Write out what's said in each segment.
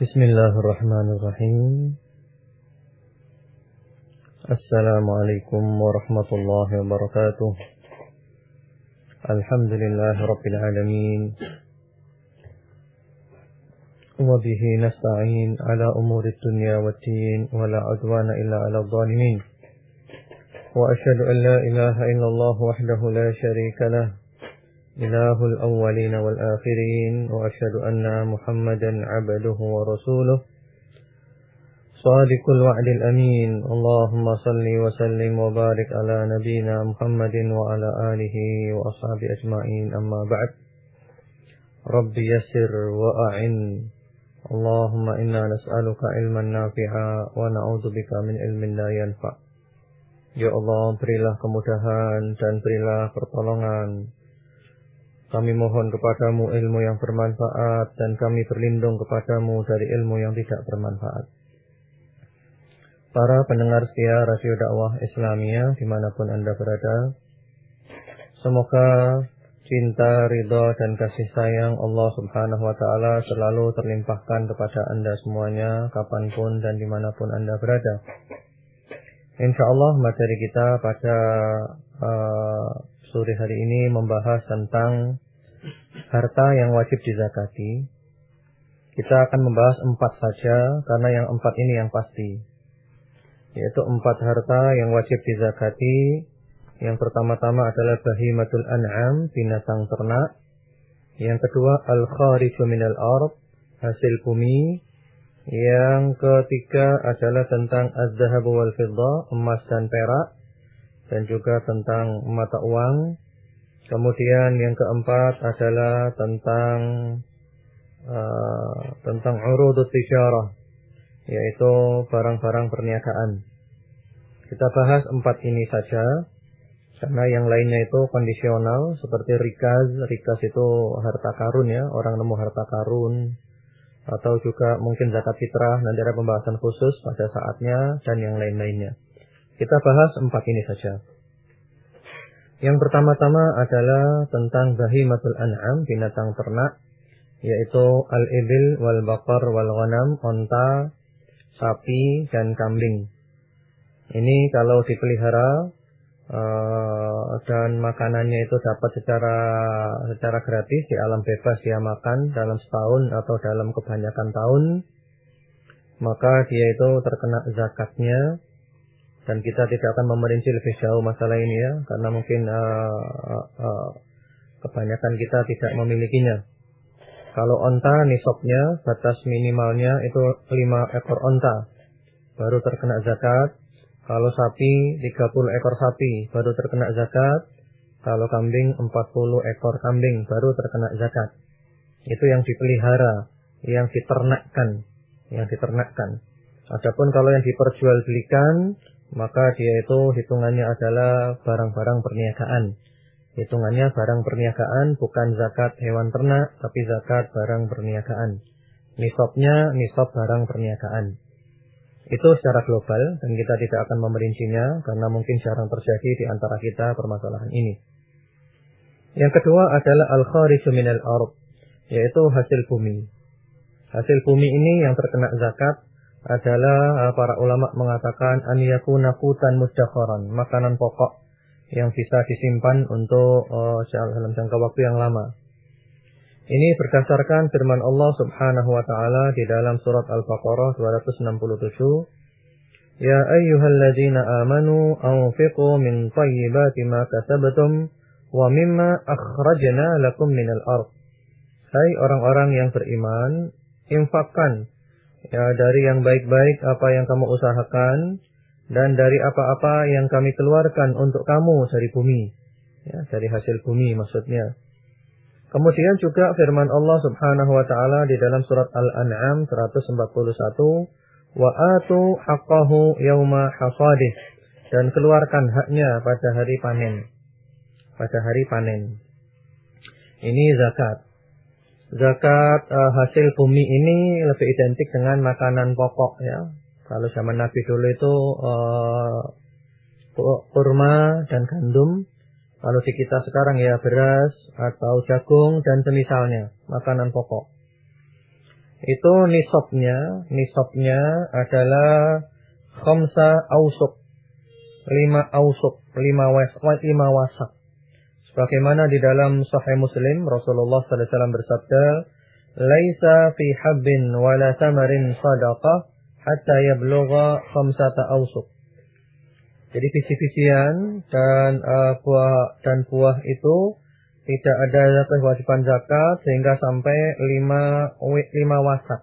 بسم الله الرحمن الرحيم. السلام عليكم ورحمة الله وبركاته. الحمد لله رب العالمين. وبه نستعين على أمور الدنيا والدين ولا عدوان إلا على الظالمين. وأشهد أن لا إله إلا الله وحده لا شريك له. إله الأولين والآخرين وأشهد أن محمدا عبده ورسوله. صادق الوعد الأمين. اللهم صل وسلم وبارك على نبينا محمد وعلى آله وأصحابه أجمعين. أما بعد رب يسر وأعن. اللهم إنا نسألك علما نافعا ونعوذ بك من علم لا ينفع. Ya Allah, berilah kemudahan dan berilah pertolongan. Kami mohon kepadamu ilmu yang bermanfaat dan kami berlindung kepadamu dari ilmu yang tidak bermanfaat. Para pendengar setia Radio Dakwah Islamia di mana pun Anda berada, semoga cinta, ridho, dan kasih sayang Allah Subhanahu Wa Taala selalu terlimpahkan kepada Anda semuanya, kapan pun dan di mana pun Anda berada. Insya Allah materi kita pada uh, sore hari ini membahas tentang harta yang wajib dizakati. Kita akan membahas empat saja karena yang empat ini yang pasti. Yaitu empat harta yang wajib dizakati. Yang pertama-tama adalah bahimatul an'am, binatang ternak. Yang kedua al-khariju minal ard, hasil bumi. Yang ketiga adalah tentang az-zahab wal fidda, emas dan perak dan juga tentang mata uang. Kemudian yang keempat adalah tentang uh, tentang urudut tijarah yaitu barang-barang perniagaan. Kita bahas empat ini saja karena yang lainnya itu kondisional seperti rikaz, rikaz itu harta karun ya, orang nemu harta karun atau juga mungkin zakat fitrah nanti ada pembahasan khusus pada saatnya dan yang lain-lainnya. Kita bahas empat ini saja. Yang pertama-tama adalah tentang bahimatul an'am, binatang ternak, yaitu al-ibil wal bakar wal ghanam, onta, sapi dan kambing. Ini kalau dipelihara uh, dan makanannya itu dapat secara secara gratis di alam bebas dia makan dalam setahun atau dalam kebanyakan tahun, maka dia itu terkena zakatnya dan kita tidak akan memerinci lebih jauh masalah ini ya karena mungkin uh, uh, uh, kebanyakan kita tidak memilikinya. Kalau onta nisabnya batas minimalnya itu 5 ekor onta baru terkena zakat. Kalau sapi 30 ekor sapi baru terkena zakat. Kalau kambing 40 ekor kambing baru terkena zakat. Itu yang dipelihara, yang diternakkan, yang diternakkan. Adapun kalau yang diperjualbelikan maka dia itu hitungannya adalah barang-barang perniagaan. Hitungannya barang perniagaan bukan zakat hewan ternak, tapi zakat barang perniagaan. Nisabnya nisab barang perniagaan. Itu secara global dan kita tidak akan memerincinya karena mungkin jarang terjadi di antara kita permasalahan ini. Yang kedua adalah al-khariju minal ard, yaitu hasil bumi. Hasil bumi ini yang terkena zakat adalah uh, para ulama mengatakan an yakuna qutan mudakharan, makanan pokok yang bisa disimpan untuk uh, dalam jangka waktu yang lama. Ini berdasarkan firman Allah Subhanahu wa taala di dalam surat Al-Baqarah 267. Ya ayyuhalladzina amanu anfiqu min thayyibati ma kasabtum wa mimma akhrajna lakum minal ard. Hai orang-orang yang beriman, infakkan ya dari yang baik-baik apa yang kamu usahakan dan dari apa-apa yang kami keluarkan untuk kamu dari bumi. Ya dari hasil bumi maksudnya. Kemudian juga firman Allah Subhanahu wa taala di dalam surat Al-An'am 141 wa atu haqqahu yauma hasadih. Dan keluarkan haknya pada hari panen. Pada hari panen. Ini zakat zakat uh, hasil bumi ini lebih identik dengan makanan pokok ya. Kalau zaman Nabi dulu itu uh, kurma dan gandum. Kalau di kita sekarang ya beras atau jagung dan semisalnya, makanan pokok. itu nisabnya, nisabnya adalah khamsa ausuk. Lima ausuk, lima was, lima wasak. Sebagaimana di dalam Sahih Muslim Rasulullah sallallahu alaihi wasallam bersabda, "Laisa fi habbin wala tamarin sadaqah hatta yablugha khamsata ausuk." Jadi visi-visian dan uh, buah dan buah itu tidak ada kewajiban zakat sehingga sampai lima, lima wasak.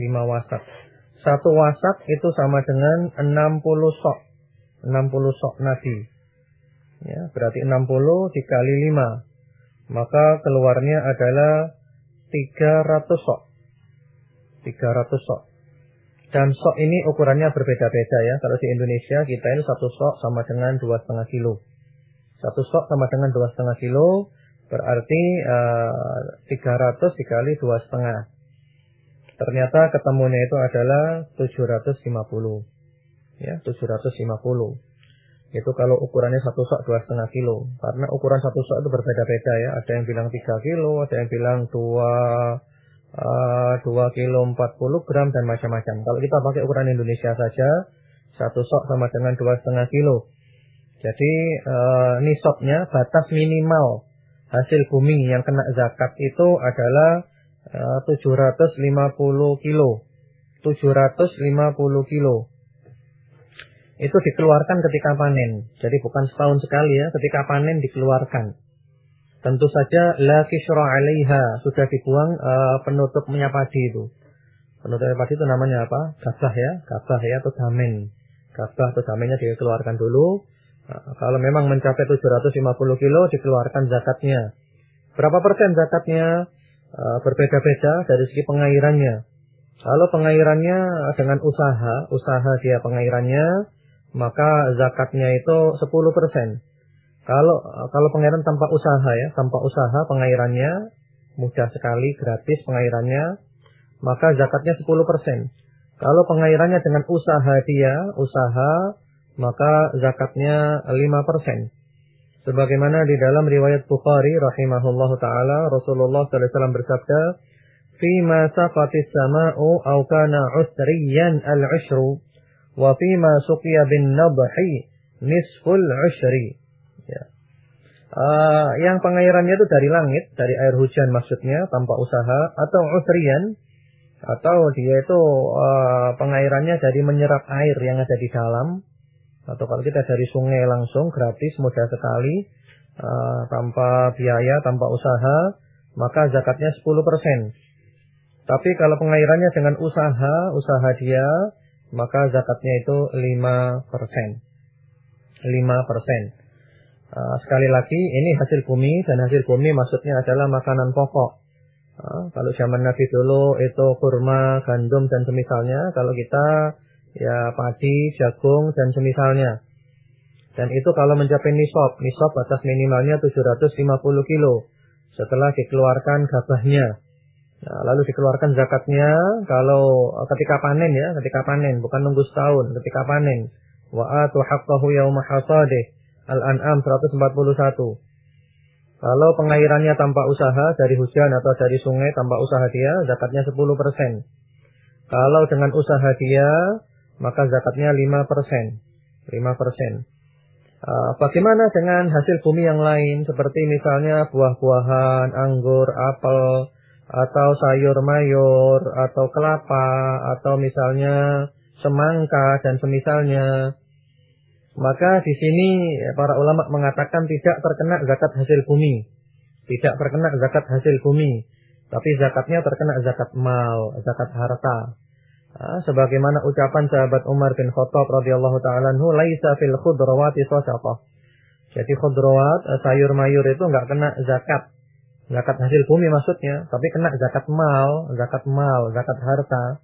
Lima wasak. Satu wasak itu sama dengan 60 sok. 60 sok nadi. Ya, berarti 60 dikali 5. Maka keluarnya adalah 300 sok. 300 sok. Dan sok ini ukurannya berbeda-beda ya. Kalau di Indonesia kita ini satu sok sama dengan 2,5 kilo. Satu sok sama dengan dua setengah kilo, berarti uh, eh, 300 dikali dua setengah. Ternyata ketemunya itu adalah 750. Ya, 750. Itu kalau ukurannya satu sok dua setengah kilo. Karena ukuran satu sok itu berbeda-beda ya. Ada yang bilang 3 kilo, ada yang bilang 2 uh, 2 kilo 40 gram dan macam-macam. Kalau kita pakai ukuran Indonesia saja, satu sok sama dengan dua setengah kilo. Jadi e, nisabnya batas minimal hasil bumi yang kena zakat itu adalah e, 750 kilo. 750 kilo. Itu dikeluarkan ketika panen. Jadi bukan setahun sekali ya, ketika panen dikeluarkan. Tentu saja la kisra 'alaiha, sudah dibuang e, penutupnya padi itu. Penutupnya padi itu namanya apa? Gabah ya, gabah ya atau damen. Gabah atau damennya dikeluarkan dulu Nah, kalau memang mencapai 750 kilo dikeluarkan zakatnya. Berapa persen zakatnya? Uh, berbeda-beda dari segi pengairannya. Kalau pengairannya dengan usaha, usaha dia pengairannya, maka zakatnya itu 10 persen. Kalau kalau pengairan tanpa usaha ya, tanpa usaha pengairannya mudah sekali, gratis pengairannya, maka zakatnya 10 persen. Kalau pengairannya dengan usaha dia, usaha maka zakatnya 5%. Sebagaimana di dalam riwayat Bukhari rahimahullahu taala Rasulullah sallallahu alaihi wasallam bersabda, "Fima saqatis sama'u aw kana 'usriyan al-'ushru wa fima suqiya bin nabhi nisful 'ushri." Ya. Uh, yang pengairannya itu dari langit, dari air hujan maksudnya tanpa usaha atau usriyan atau dia itu uh, pengairannya dari menyerap air yang ada di dalam atau kalau kita dari sungai langsung gratis mudah sekali uh, tanpa biaya, tanpa usaha, maka zakatnya 10%. Tapi kalau pengairannya dengan usaha, usaha dia, maka zakatnya itu 5%. 5%. Uh, sekali lagi, ini hasil bumi dan hasil bumi maksudnya adalah makanan pokok. Uh, kalau zaman Nabi dulu itu kurma, gandum dan semisalnya. Kalau kita ya padi, jagung dan semisalnya. Dan itu kalau mencapai nisab, nisab batas minimalnya 750 kilo. Setelah dikeluarkan gabahnya. Nah, lalu dikeluarkan zakatnya kalau ketika panen ya, ketika panen, bukan nunggu setahun, ketika panen. Wa atu haqqahu yawma hasadih. Al-An'am 141. Kalau pengairannya tanpa usaha dari hujan atau dari sungai tanpa usaha dia, zakatnya 10%. Kalau dengan usaha dia, maka zakatnya 5%. 5%. Uh, bagaimana dengan hasil bumi yang lain seperti misalnya buah-buahan, anggur, apel, atau sayur mayur, atau kelapa, atau misalnya semangka dan semisalnya. Maka di sini para ulama mengatakan tidak terkena zakat hasil bumi. Tidak terkena zakat hasil bumi. Tapi zakatnya terkena zakat mal, zakat harta. Ah, sebagaimana ucapan sahabat Umar bin Khattab radhiyallahu taala anhu laisa fil khudrawati shadaqah. Jadi khudrawat eh, sayur mayur itu enggak kena zakat. Zakat hasil bumi maksudnya, tapi kena zakat mal, zakat mal, zakat harta.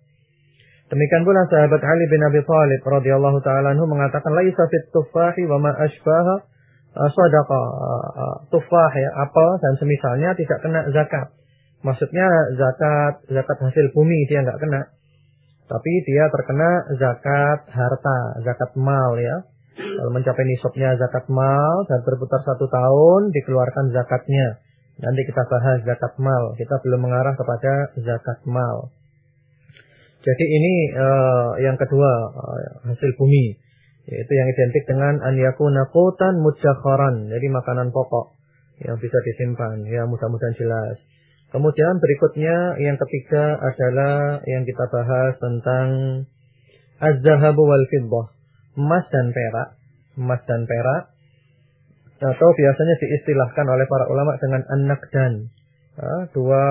Demikian pula sahabat Ali bin Abi Thalib radhiyallahu taala anhu mengatakan laisa fit tufahi wa ma asbaha eh, sadaqah. Eh, tufah ya, apel dan semisalnya tidak kena zakat. Maksudnya zakat zakat hasil bumi dia enggak kena. Tapi dia terkena zakat harta, zakat mal ya. Kalau mencapai nisabnya zakat mal dan berputar satu tahun dikeluarkan zakatnya. Nanti kita bahas zakat mal. Kita belum mengarah kepada zakat mal. Jadi ini uh, yang kedua uh, hasil bumi yaitu yang identik dengan an yakuna qutan. Jadi makanan pokok yang bisa disimpan. Ya mudah-mudahan jelas. Kemudian berikutnya yang ketiga adalah yang kita bahas tentang az-zahabu wal fiddah. Emas dan perak. Emas dan perak atau biasanya diistilahkan oleh para ulama dengan anak dan dua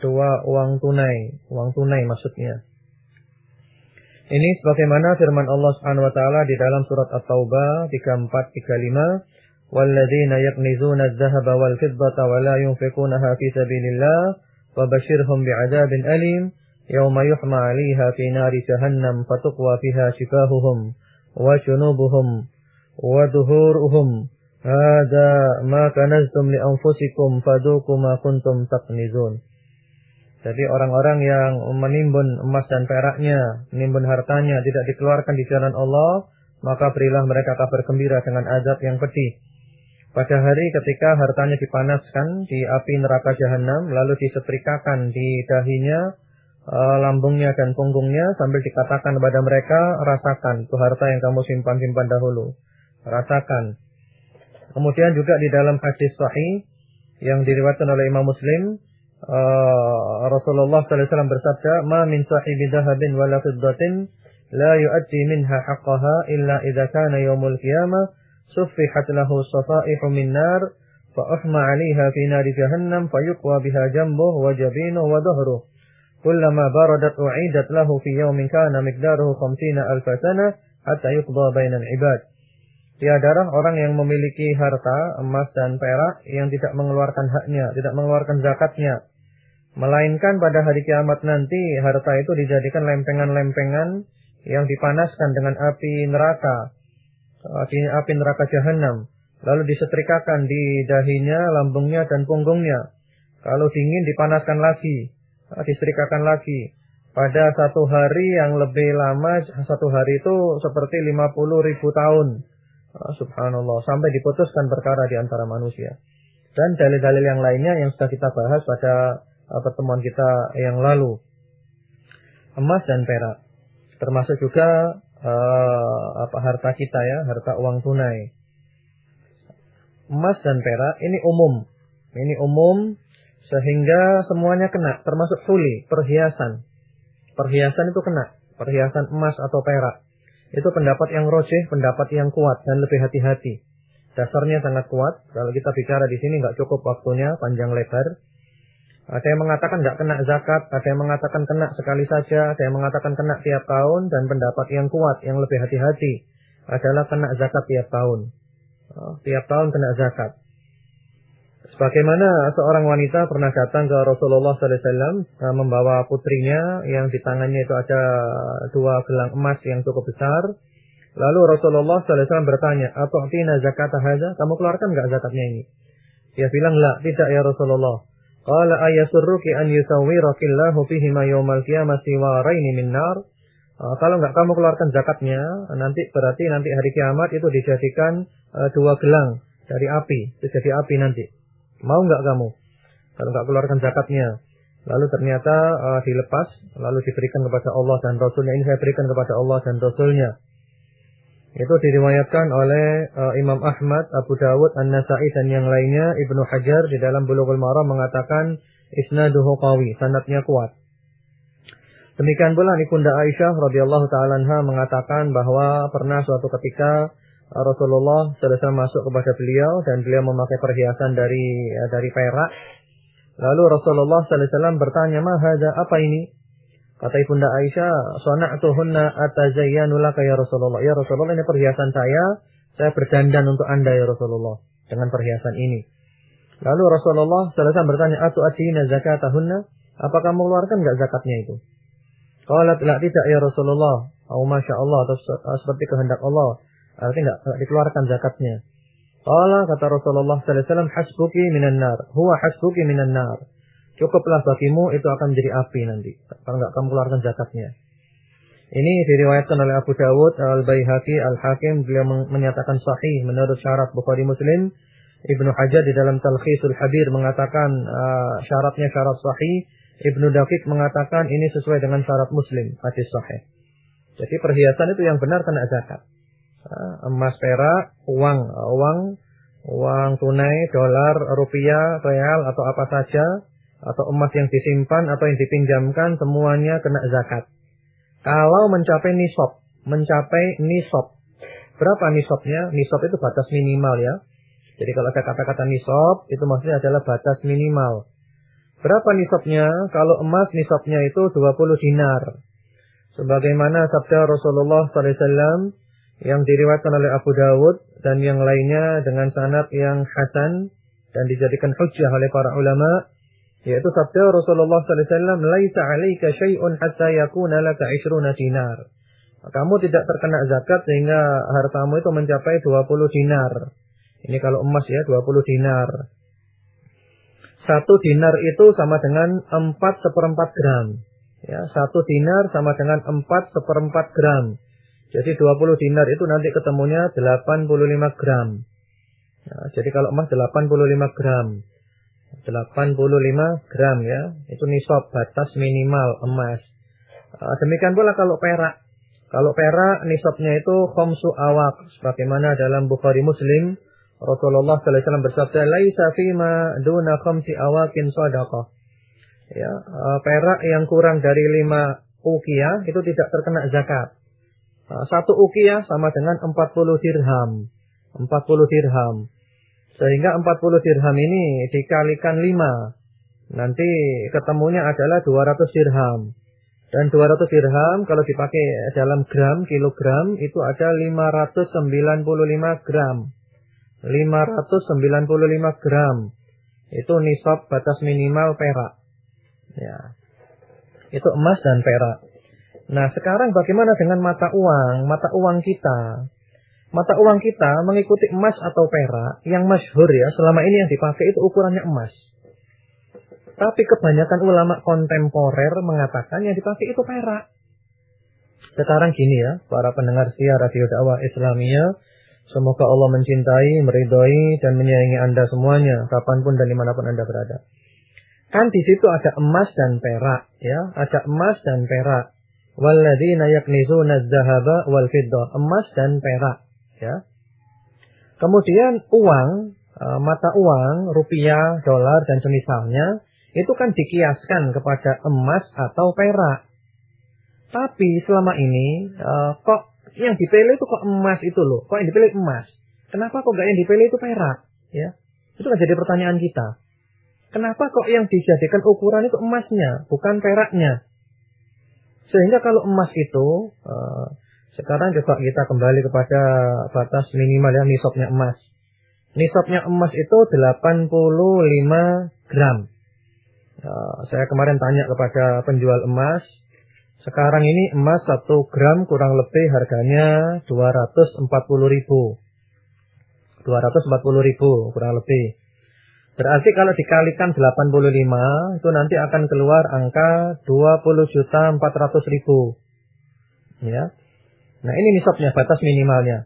dua uang tunai, uang tunai maksudnya. Ini sebagaimana firman Allah Subhanahu wa taala di dalam surat At-Taubah 34 35, "Walladzina yaknizuna adh-dhahaba wal fiddata wa la yunfiqunaha fi sabilillah fabashshirhum bi'adzabin alim. Yawma yuhma 'alayha fi nari jahannam fatuqwa fiha shifahuhum wa junubuhum wa dhuhuruhum Hada ma kanaztum li anfusikum faduku ma kuntum taknizun. Jadi orang-orang yang menimbun emas dan peraknya, menimbun hartanya tidak dikeluarkan di jalan Allah, maka berilah mereka kabar gembira dengan azab yang pedih. Pada hari ketika hartanya dipanaskan di api neraka jahanam, lalu disetrikakan di dahinya, eh, lambungnya dan punggungnya sambil dikatakan kepada mereka, rasakan itu harta yang kamu simpan-simpan dahulu. Rasakan. Kemudian juga di dalam hadis sahih yang diriwayatkan oleh Imam Muslim, Uh, Rasulullah SAW bersabda, "Ma min sahibi dhahabin wala fiddatin la yu'addi minha haqqaha illa idza kana yaumul qiyamah suffihat lahu safaihu min nar fi nari jahannam fayuqwa biha jambuhu wa jabinuhu wa dhahruhu kullama baradat u'idat lahu fi yawmin kana miqdaruhu 50 alf sana hatta yuqda bainal ibad." Tiadalah orang yang memiliki harta, emas dan perak yang tidak mengeluarkan haknya, tidak mengeluarkan zakatnya. Melainkan pada hari kiamat nanti harta itu dijadikan lempengan-lempengan yang dipanaskan dengan api neraka, api, api neraka jahanam. Lalu disetrikakan di dahinya, lambungnya dan punggungnya. Kalau dingin dipanaskan lagi, disetrikakan lagi. Pada satu hari yang lebih lama, satu hari itu seperti 50 ribu tahun Ah, subhanallah. Sampai diputuskan perkara di antara manusia. Dan dalil-dalil yang lainnya yang sudah kita bahas pada uh, pertemuan kita yang lalu. Emas dan perak. Termasuk juga uh, apa harta kita ya, harta uang tunai. Emas dan perak ini umum. Ini umum sehingga semuanya kena, termasuk suli, perhiasan. Perhiasan itu kena, perhiasan emas atau perak. Itu pendapat yang rojih, pendapat yang kuat dan lebih hati-hati. Dasarnya sangat kuat. Kalau kita bicara di sini nggak cukup waktunya, panjang lebar. Ada yang mengatakan nggak kena zakat, ada yang mengatakan kena sekali saja, ada yang mengatakan kena tiap tahun, dan pendapat yang kuat, yang lebih hati-hati adalah kena zakat tiap tahun. Oh, tiap tahun kena zakat. Sebagaimana seorang wanita pernah datang ke Rasulullah SAW uh, membawa putrinya yang di tangannya itu ada dua gelang emas yang cukup besar. Lalu Rasulullah SAW bertanya, Atu'tina zakat haza? Kamu keluarkan nggak zakatnya ini? Dia bilang, la, tidak ya Rasulullah. Qala ayasurruki an yusawwirakillahu fihi ma yawmal qiyamah siwaraini min nar? Uh, kalau nggak kamu keluarkan zakatnya, nanti berarti nanti hari kiamat itu dijadikan uh, dua gelang dari api, itu jadi api nanti. Mau nggak kamu? Kalau nggak keluarkan zakatnya. Lalu ternyata uh, dilepas, lalu diberikan kepada Allah dan Rasulnya. Ini saya berikan kepada Allah dan Rasulnya. Itu diriwayatkan oleh uh, Imam Ahmad, Abu Dawud, An-Nasai dan yang lainnya. Ibnu Hajar di dalam Bulughul Maram mengatakan isnaduhu qawi, sanatnya kuat. Demikian pula Ibunda Aisyah radhiyallahu taala mengatakan bahwa pernah suatu ketika Rasulullah SAW masuk kepada beliau dan beliau memakai perhiasan dari ya, dari perak. Lalu Rasulullah SAW bertanya, "Mahada apa ini?" Kata Ibunda Aisyah, "Sana'tuhunna atazayyanu laka ya Rasulullah." Ya Rasulullah, ini perhiasan saya, saya berdandan untuk Anda ya Rasulullah dengan perhiasan ini. Lalu Rasulullah SAW bertanya, "Atu atina zakatahunna?" Apa kamu keluarkan enggak zakatnya itu? Qalat la tidak ya Rasulullah. Oh masya Allah atau seperti kehendak Allah. Artinya enggak dikeluarkan zakatnya. Allah kata Rasulullah sallallahu alaihi wasallam hasbuki minan nar. Huwa hasbuki minan nar. Cukuplah bagimu itu akan menjadi api nanti kalau enggak kamu keluarkan zakatnya. Ini diriwayatkan oleh Abu Dawud, Al-Baihaqi, Al-Hakim beliau menyatakan sahih menurut syarat Bukhari Muslim Ibnu Hajar di dalam Talkhisul Habir mengatakan uh, syaratnya syarat sahih. Ibnu Dafiq mengatakan ini sesuai dengan syarat Muslim, hadis sahih. Jadi perhiasan itu yang benar kena zakat. Uh, emas, perak, uang, uang, uang tunai, dolar, rupiah, real atau apa saja atau emas yang disimpan atau yang dipinjamkan semuanya kena zakat. Kalau mencapai nisab, mencapai nisab. Berapa nisabnya? Nisab itu batas minimal ya. Jadi kalau ada kata-kata nisab, itu maksudnya adalah batas minimal. Berapa nisabnya? Kalau emas nisabnya itu 20 dinar. Sebagaimana sabda Rasulullah SAW yang diriwayatkan oleh Abu Dawud dan yang lainnya dengan sanad yang hasan dan dijadikan hujjah oleh para ulama yaitu sabda Rasulullah SAW laisa 'alaika syai'un hatta yakuna laka 20 dinar. Kamu tidak terkena zakat sehingga hartamu itu mencapai 20 dinar. Ini kalau emas ya 20 dinar. Satu dinar itu sama dengan 4 seperempat gram. Ya, satu dinar sama dengan 4 seperempat gram. Jadi 20 dinar itu nanti ketemunya 85 gram. Ya, jadi kalau emas 85 gram. 85 gram ya. Itu nisab batas minimal emas. Ah, demikian pula kalau perak. Kalau perak nisabnya itu khomsu awak. Sebagaimana dalam Bukhari Muslim Rasulullah SAW bersabda, "Laisa fima duna khamsi awakin sadaqah." Ya, uh, perak yang kurang dari lima ukiah itu tidak terkena zakat. Uh, satu ukiah sama dengan 40 dirham. 40 dirham. Sehingga 40 dirham ini dikalikan 5. Nanti ketemunya adalah 200 dirham. Dan 200 dirham kalau dipakai dalam gram, kilogram itu ada 595 gram. 595 gram. Itu nisab batas minimal perak. Ya. Itu emas dan perak. Nah, sekarang bagaimana dengan mata uang? Mata uang kita. Mata uang kita mengikuti emas atau perak yang masyhur ya, selama ini yang dipakai itu ukurannya emas. Tapi kebanyakan ulama kontemporer mengatakan yang dipakai itu perak. Sekarang gini ya, para pendengar siar radio dakwah Islamiyah, Semoga Allah mencintai, meridhoi dan menyayangi Anda semuanya kapan pun dan di mana pun Anda berada. Kan di situ ada emas dan perak, ya, ada emas dan perak. Walladzina yaknizuna dzahaba wal fiddah, emas dan perak, ya. Kemudian uang, e, mata uang, rupiah, dolar dan semisalnya itu kan dikiaskan kepada emas atau perak. Tapi selama ini e, kok yang dipilih itu kok emas itu loh. Kok yang dipilih emas? Kenapa kok gak yang dipilih itu perak? Ya, itu kan jadi pertanyaan kita. Kenapa kok yang dijadikan ukuran itu emasnya, bukan peraknya? Sehingga kalau emas itu, uh, sekarang coba kita kembali kepada batas minimal ya, nisabnya emas. Nisabnya emas itu 85 gram. Uh, saya kemarin tanya kepada penjual emas, sekarang ini emas 1 gram kurang lebih harganya 240 ribu. 240 ribu kurang lebih. Berarti kalau dikalikan 85 itu nanti akan keluar angka 20 juta 400 ribu. Ya. Nah ini nisabnya batas minimalnya.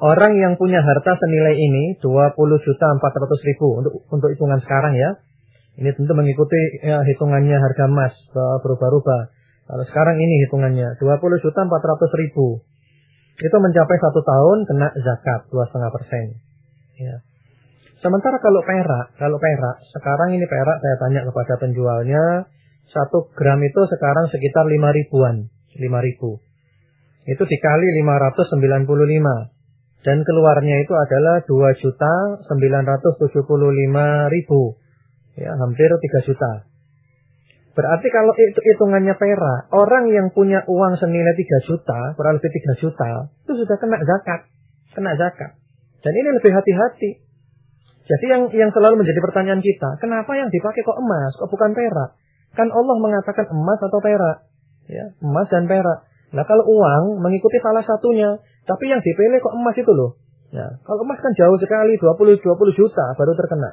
Orang yang punya harta senilai ini 20 juta 400 ribu untuk untuk hitungan sekarang ya. Ini tentu mengikuti ya, hitungannya harga emas berubah-ubah. Kalau sekarang ini hitungannya 20 juta 400 ribu. Itu mencapai satu tahun kena zakat 2,5 persen. Ya. Sementara kalau perak, kalau perak, sekarang ini perak saya tanya kepada penjualnya, satu gram itu sekarang sekitar 5 ribuan, 5 ribu. Itu dikali 595. Dan keluarnya itu adalah 2 juta 975 ribu. Ya, hampir 3 juta. Berarti kalau itu hitungannya perak, orang yang punya uang senilai 3 juta, kurang lebih 3 juta, itu sudah kena zakat. Kena zakat. Dan ini lebih hati-hati. Jadi yang yang selalu menjadi pertanyaan kita, kenapa yang dipakai kok emas, kok bukan perak? Kan Allah mengatakan emas atau perak. Ya, emas dan perak. Nah kalau uang mengikuti salah satunya, tapi yang dipilih kok emas itu loh. Ya, kalau emas kan jauh sekali 20 20 juta baru terkena.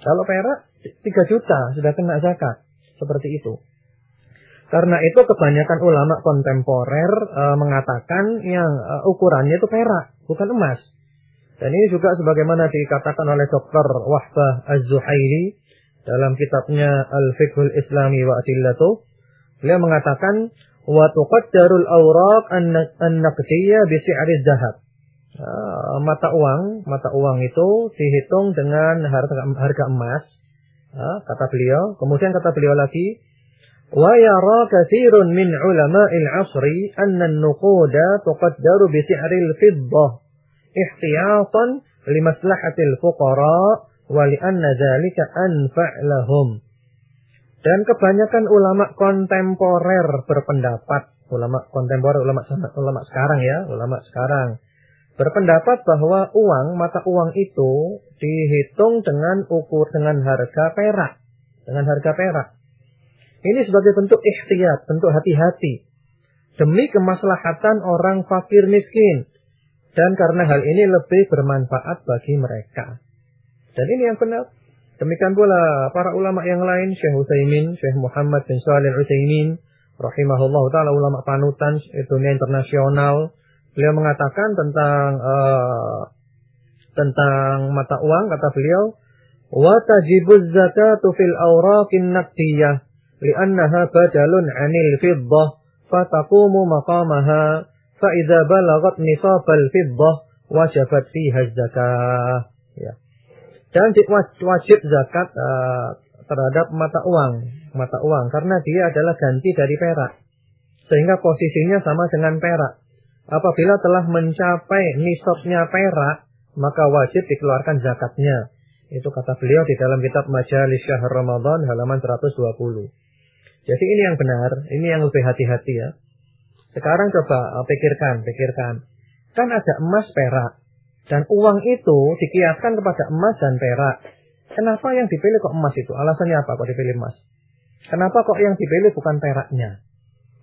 Kalau perak 3 juta sudah kena zakat. Seperti itu. Karena itu kebanyakan ulama kontemporer e, mengatakan yang e, ukurannya itu perak, bukan emas. Dan ini juga sebagaimana dikatakan oleh Dr. Wahbah Az-Zuhairi dalam kitabnya Al-Fiqhul Islami wa Adillatu. Beliau mengatakan wa tuqaddarul awraq an-naqdiyah bi si'ri dzahab. Uh, mata uang, mata uang itu dihitung dengan harga harga emas. Uh, kata beliau, kemudian kata beliau lagi, wa yara katsirun min ulama'il 'asri anna an-nuquda tuqaddaru bi si'ril fiddah ihtiyatan limaslahatil fuqara wa li'anna dzalika anfa' lahum. Dan kebanyakan ulama kontemporer berpendapat, ulama kontemporer, ulama ulama sekarang ya, ulama sekarang berpendapat bahwa uang, mata uang itu dihitung dengan ukur dengan harga perak, dengan harga perak. Ini sebagai bentuk ikhtiyat, bentuk hati-hati demi kemaslahatan orang fakir miskin dan karena hal ini lebih bermanfaat bagi mereka. Dan ini yang benar. Demikian pula para ulama yang lain, Syekh Utsaimin, Syekh Muhammad bin Shalih Utsaimin, rahimahullah taala ulama panutan dunia internasional. Beliau mengatakan tentang uh, tentang mata uang kata beliau, "Wa tajibuz zakatu fil awraqin naqdiyah li'annaha badalun 'anil fiddah fataqumu maqamaha فإذا بلغت نصاب الفضة wajabat fiha zakah. Ya. Dan wajib zakat uh, terhadap mata uang, mata uang karena dia adalah ganti dari perak. Sehingga posisinya sama dengan perak. Apabila telah mencapai nisabnya perak, maka wajib dikeluarkan zakatnya. Itu kata beliau di dalam kitab Majalis Syahr Ramadan halaman 120. Jadi ini yang benar, ini yang lebih hati-hati ya. Sekarang coba uh, pikirkan, pikirkan. Kan ada emas perak. Dan uang itu dikiaskan kepada emas dan perak. Kenapa yang dipilih kok emas itu? Alasannya apa kok dipilih emas? Kenapa kok yang dipilih bukan peraknya?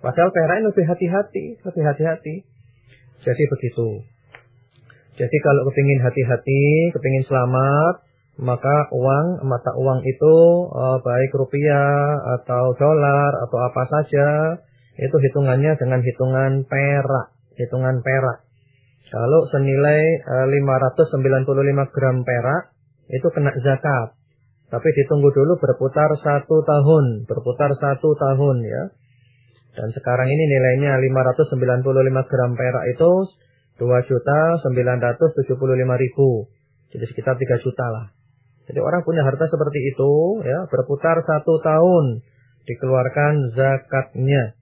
Padahal perak lebih hati-hati, lebih hati-hati. Jadi begitu. Jadi kalau kepingin hati-hati, kepingin selamat, maka uang, mata uang itu uh, baik rupiah atau dolar atau apa saja itu hitungannya dengan hitungan perak, hitungan perak. Kalau senilai 595 eh, gram perak itu kena zakat. Tapi ditunggu dulu berputar satu tahun, berputar satu tahun ya. Dan sekarang ini nilainya 595 gram perak itu 2 juta 975 ribu. Jadi sekitar 3 juta lah. Jadi orang punya harta seperti itu ya berputar satu tahun dikeluarkan zakatnya.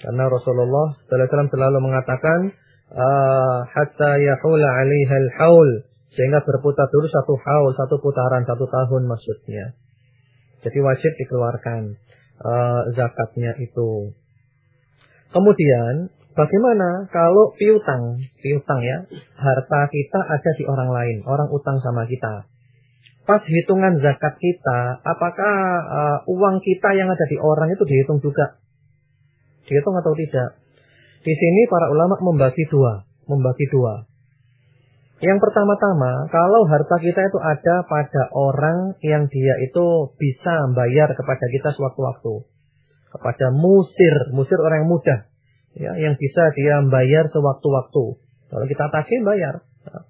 Karena Rasulullah SAW selalu mengatakan uh, hatta yahula 'alaiha al-haul sehingga berputar dulu satu haul, satu putaran, satu tahun maksudnya. Jadi wajib dikeluarkan uh, zakatnya itu. Kemudian bagaimana kalau piutang, piutang ya, harta kita ada di orang lain, orang utang sama kita. Pas hitungan zakat kita, apakah uh, uang kita yang ada di orang itu dihitung juga? Dihitung atau tidak. Di sini para ulama membagi dua, membagi dua. Yang pertama-tama, kalau harta kita itu ada pada orang yang dia itu bisa bayar kepada kita sewaktu-waktu. Kepada musir, musir orang yang mudah. Ya, yang bisa dia bayar sewaktu-waktu. Kalau kita tagih bayar. Nah,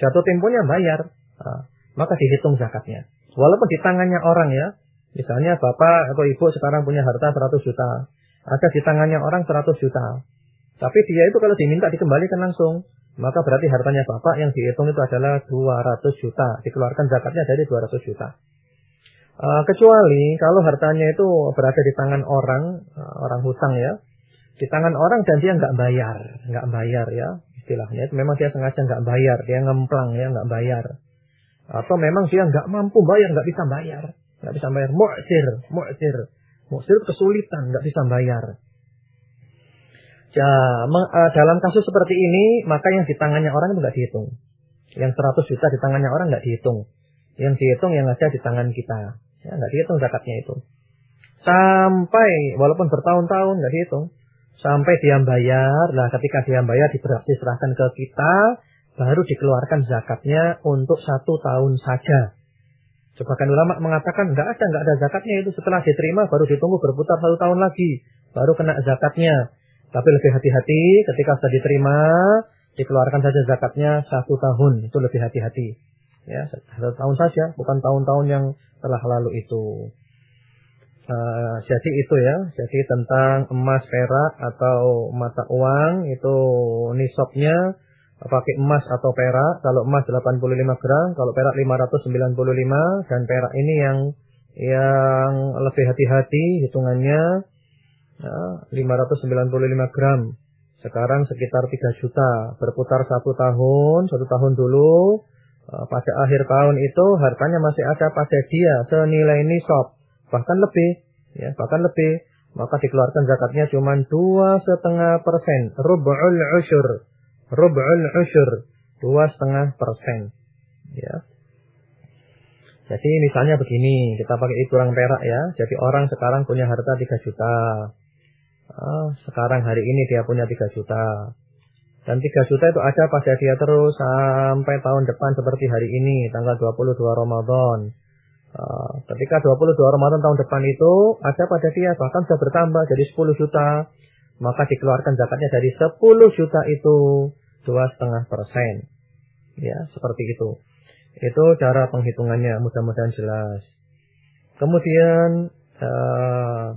jatuh temponya bayar. Nah, maka dihitung zakatnya. Walaupun di tangannya orang ya. Misalnya bapak atau ibu sekarang punya harta 100 juta ada di tangannya orang 100 juta. Tapi dia itu kalau diminta dikembalikan langsung, maka berarti hartanya bapak yang dihitung itu adalah 200 juta. Dikeluarkan zakatnya dari 200 juta. Uh, kecuali kalau hartanya itu berada di tangan orang, uh, orang hutang ya. Di tangan orang dan dia nggak bayar, nggak bayar ya istilahnya. Itu memang dia sengaja nggak bayar, dia ngemplang ya nggak bayar. Atau memang dia nggak mampu bayar, nggak bisa bayar, nggak bisa bayar. Mu'sir, mu'sir. Musir kesulitan, nggak bisa bayar. Ya, dalam kasus seperti ini, maka yang di tangannya orang itu nggak dihitung. Yang 100 juta di tangannya orang nggak dihitung. Yang dihitung yang ada di tangan kita. Ya, nggak dihitung zakatnya itu. Sampai, walaupun bertahun-tahun nggak dihitung. Sampai dia bayar, nah ketika dia bayar diserahkan ke kita, baru dikeluarkan zakatnya untuk satu tahun saja. Sebagian ulama mengatakan nggak ada, nggak ada zakatnya itu setelah diterima baru ditunggu berputar satu tahun lagi, baru kena zakatnya. Tapi lebih hati-hati ketika sudah diterima, dikeluarkan saja zakatnya satu tahun itu lebih hati-hati. Ya, satu tahun saja, bukan tahun-tahun yang telah lalu itu. Uh, jadi itu ya, jadi tentang emas, perak atau mata uang itu nisabnya pakai emas atau perak. Kalau emas 85 gram, kalau perak 595 dan perak ini yang yang lebih hati-hati hitungannya ya, 595 gram. Sekarang sekitar 3 juta, berputar satu tahun, satu tahun dulu. Uh, pada akhir tahun itu hartanya masih ada pada dia senilai nisab bahkan lebih, ya, bahkan lebih, maka dikeluarkan zakatnya cuma dua setengah persen, rub'ul ushur, rub'ul ushur, dua setengah persen, ya. Jadi misalnya begini, kita pakai hitungan perak ya. Jadi orang sekarang punya harta 3 juta. Ah, sekarang hari ini dia punya 3 juta. Dan 3 juta itu ada pada dia terus sampai tahun depan seperti hari ini, tanggal 22 Ramadan. Uh, ketika 22 Ramadan tahun depan itu ada pada dia bahkan sudah bertambah jadi 10 juta maka dikeluarkan zakatnya dari 10 juta itu dua setengah persen. Ya seperti itu. Itu cara penghitungannya mudah-mudahan jelas. Kemudian uh,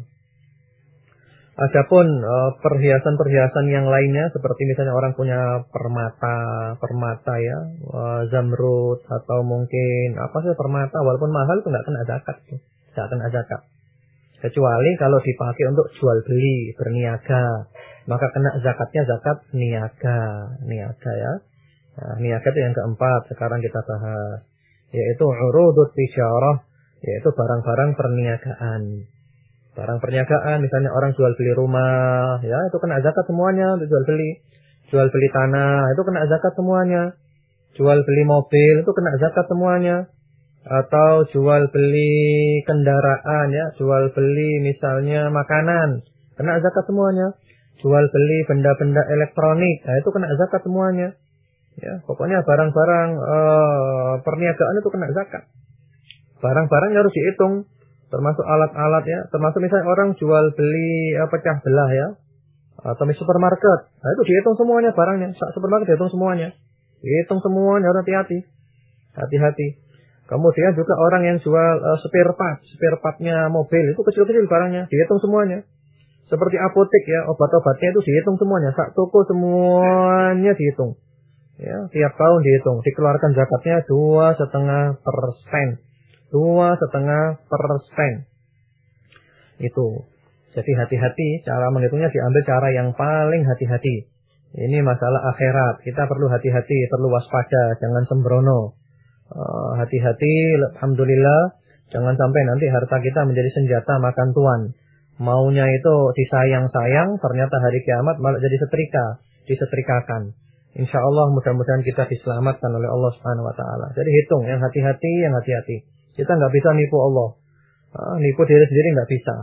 Adapun uh, perhiasan-perhiasan yang lainnya seperti misalnya orang punya permata, permata ya, uh, zamrud atau mungkin apa sih permata walaupun mahal itu nggak kena zakat, nggak kena zakat. Kecuali kalau dipakai untuk jual beli, berniaga, maka kena zakatnya zakat niaga, niaga ya. Nah, niaga itu yang keempat sekarang kita bahas, yaitu urudut tisyarah, yaitu barang-barang perniagaan. Barang perniagaan, misalnya orang jual beli rumah, ya itu kena zakat semuanya untuk jual beli. Jual beli tanah, itu kena zakat semuanya. Jual beli mobil, itu kena zakat semuanya. Atau jual beli kendaraan, ya, jual beli misalnya makanan, kena zakat semuanya. Jual beli benda-benda elektronik, nah itu kena zakat semuanya. Ya, pokoknya barang-barang uh, perniagaan itu kena zakat. Barang-barang harus dihitung termasuk alat-alat ya, termasuk misalnya orang jual beli uh, pecah belah ya, atau di supermarket, nah itu dihitung semuanya barangnya, supermarket dihitung semuanya, dihitung semuanya harus hati-hati, hati-hati. Kemudian juga orang yang jual uh, spare part, spare partnya mobil itu kecil-kecil barangnya, dihitung semuanya. Seperti apotek ya, obat-obatnya itu dihitung semuanya, sak toko semuanya dihitung. Ya, tiap tahun dihitung, dikeluarkan zakatnya dua setengah persen dua setengah persen. Itu. Jadi hati-hati, cara menghitungnya diambil cara yang paling hati-hati. Ini masalah akhirat. Kita perlu hati-hati, perlu waspada, jangan sembrono. Eh, hati-hati, uh, alhamdulillah, jangan sampai nanti harta kita menjadi senjata makan tuan. Maunya itu disayang-sayang, ternyata hari kiamat malah jadi setrika, disetrikakan. Insya Allah mudah-mudahan kita diselamatkan oleh Allah Subhanahu Wa Taala. Jadi hitung yang hati-hati, yang hati-hati. Kita nggak bisa nipu Allah. Nah, nipu diri sendiri nggak bisa.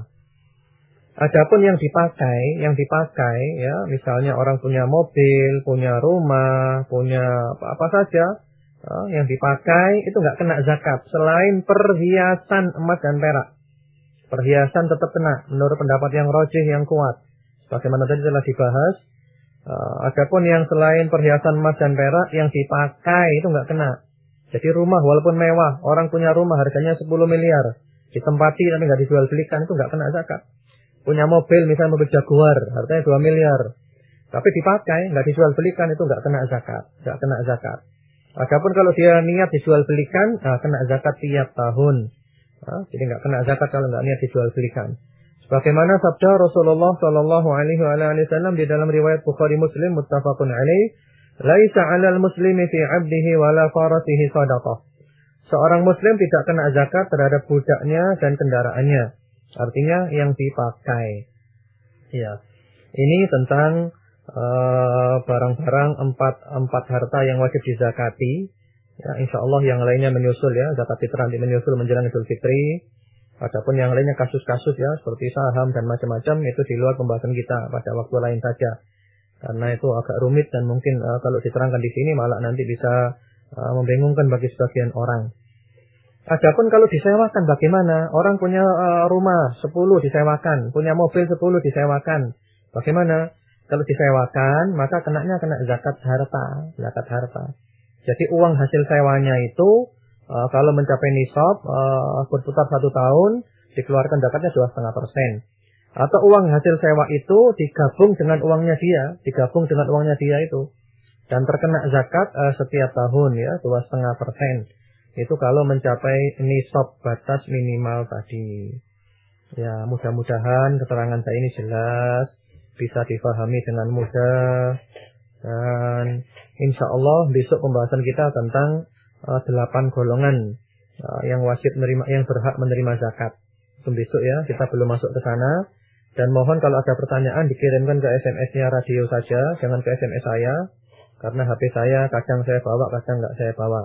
Adapun yang dipakai, yang dipakai ya, misalnya orang punya mobil, punya rumah, punya apa-apa saja, ya, yang dipakai itu nggak kena zakat selain perhiasan emas dan perak. Perhiasan tetap kena menurut pendapat yang rojih yang kuat. Bagaimana tadi telah dibahas. Uh, adapun yang selain perhiasan emas dan perak yang dipakai itu nggak kena. Jadi rumah walaupun mewah, orang punya rumah harganya 10 miliar, ditempati tapi nggak dijual belikan itu nggak kena zakat. Punya mobil misalnya mobil Jaguar, harganya 2 miliar, tapi dipakai nggak dijual belikan itu nggak kena zakat, nggak kena zakat. Adapun kalau dia niat dijual belikan, nah, kena zakat tiap tahun. Nah, jadi nggak kena zakat kalau nggak niat dijual belikan. Sebagaimana sabda Rasulullah Shallallahu Alaihi Wasallam di dalam riwayat Bukhari Muslim muttafaqun alaih Laisa 'alal muslimi fi 'abdihi wala farasihi sadaqah. Seorang muslim tidak kena zakat terhadap budaknya dan kendaraannya. Artinya yang dipakai. Ya. Ini tentang barang-barang uh, empat empat harta yang wajib dizakati. Ya, insya Allah yang lainnya menyusul ya, zakat fitrah nanti menyusul menjelang Idul Fitri. Adapun yang lainnya kasus-kasus ya seperti saham dan macam-macam itu di luar pembahasan kita pada waktu lain saja karena itu agak rumit dan mungkin uh, kalau diterangkan di sini malah nanti bisa uh, membingungkan bagi sebagian orang. Adapun kalau disewakan bagaimana? Orang punya uh, rumah 10 disewakan, punya mobil 10 disewakan. Bagaimana? Kalau disewakan, maka kenaknya kena zakat harta, zakat harta. Jadi uang hasil sewanya itu uh, kalau mencapai nisab uh, berputar satu tahun dikeluarkan zakatnya dua setengah persen. Atau uang hasil sewa itu digabung dengan uangnya dia, digabung dengan uangnya dia itu dan terkena zakat uh, setiap tahun ya dua setengah persen. Itu kalau mencapai nisab batas minimal tadi. Ya mudah-mudahan keterangan saya ini jelas bisa difahami dengan mudah dan insya Allah besok pembahasan kita tentang uh, delapan golongan uh, yang wajib menerima yang berhak menerima zakat. Itu besok ya kita belum masuk ke sana dan mohon kalau ada pertanyaan dikirimkan ke SMS-nya radio saja jangan ke SMS saya karena HP saya kadang saya bawa kadang nggak saya bawa.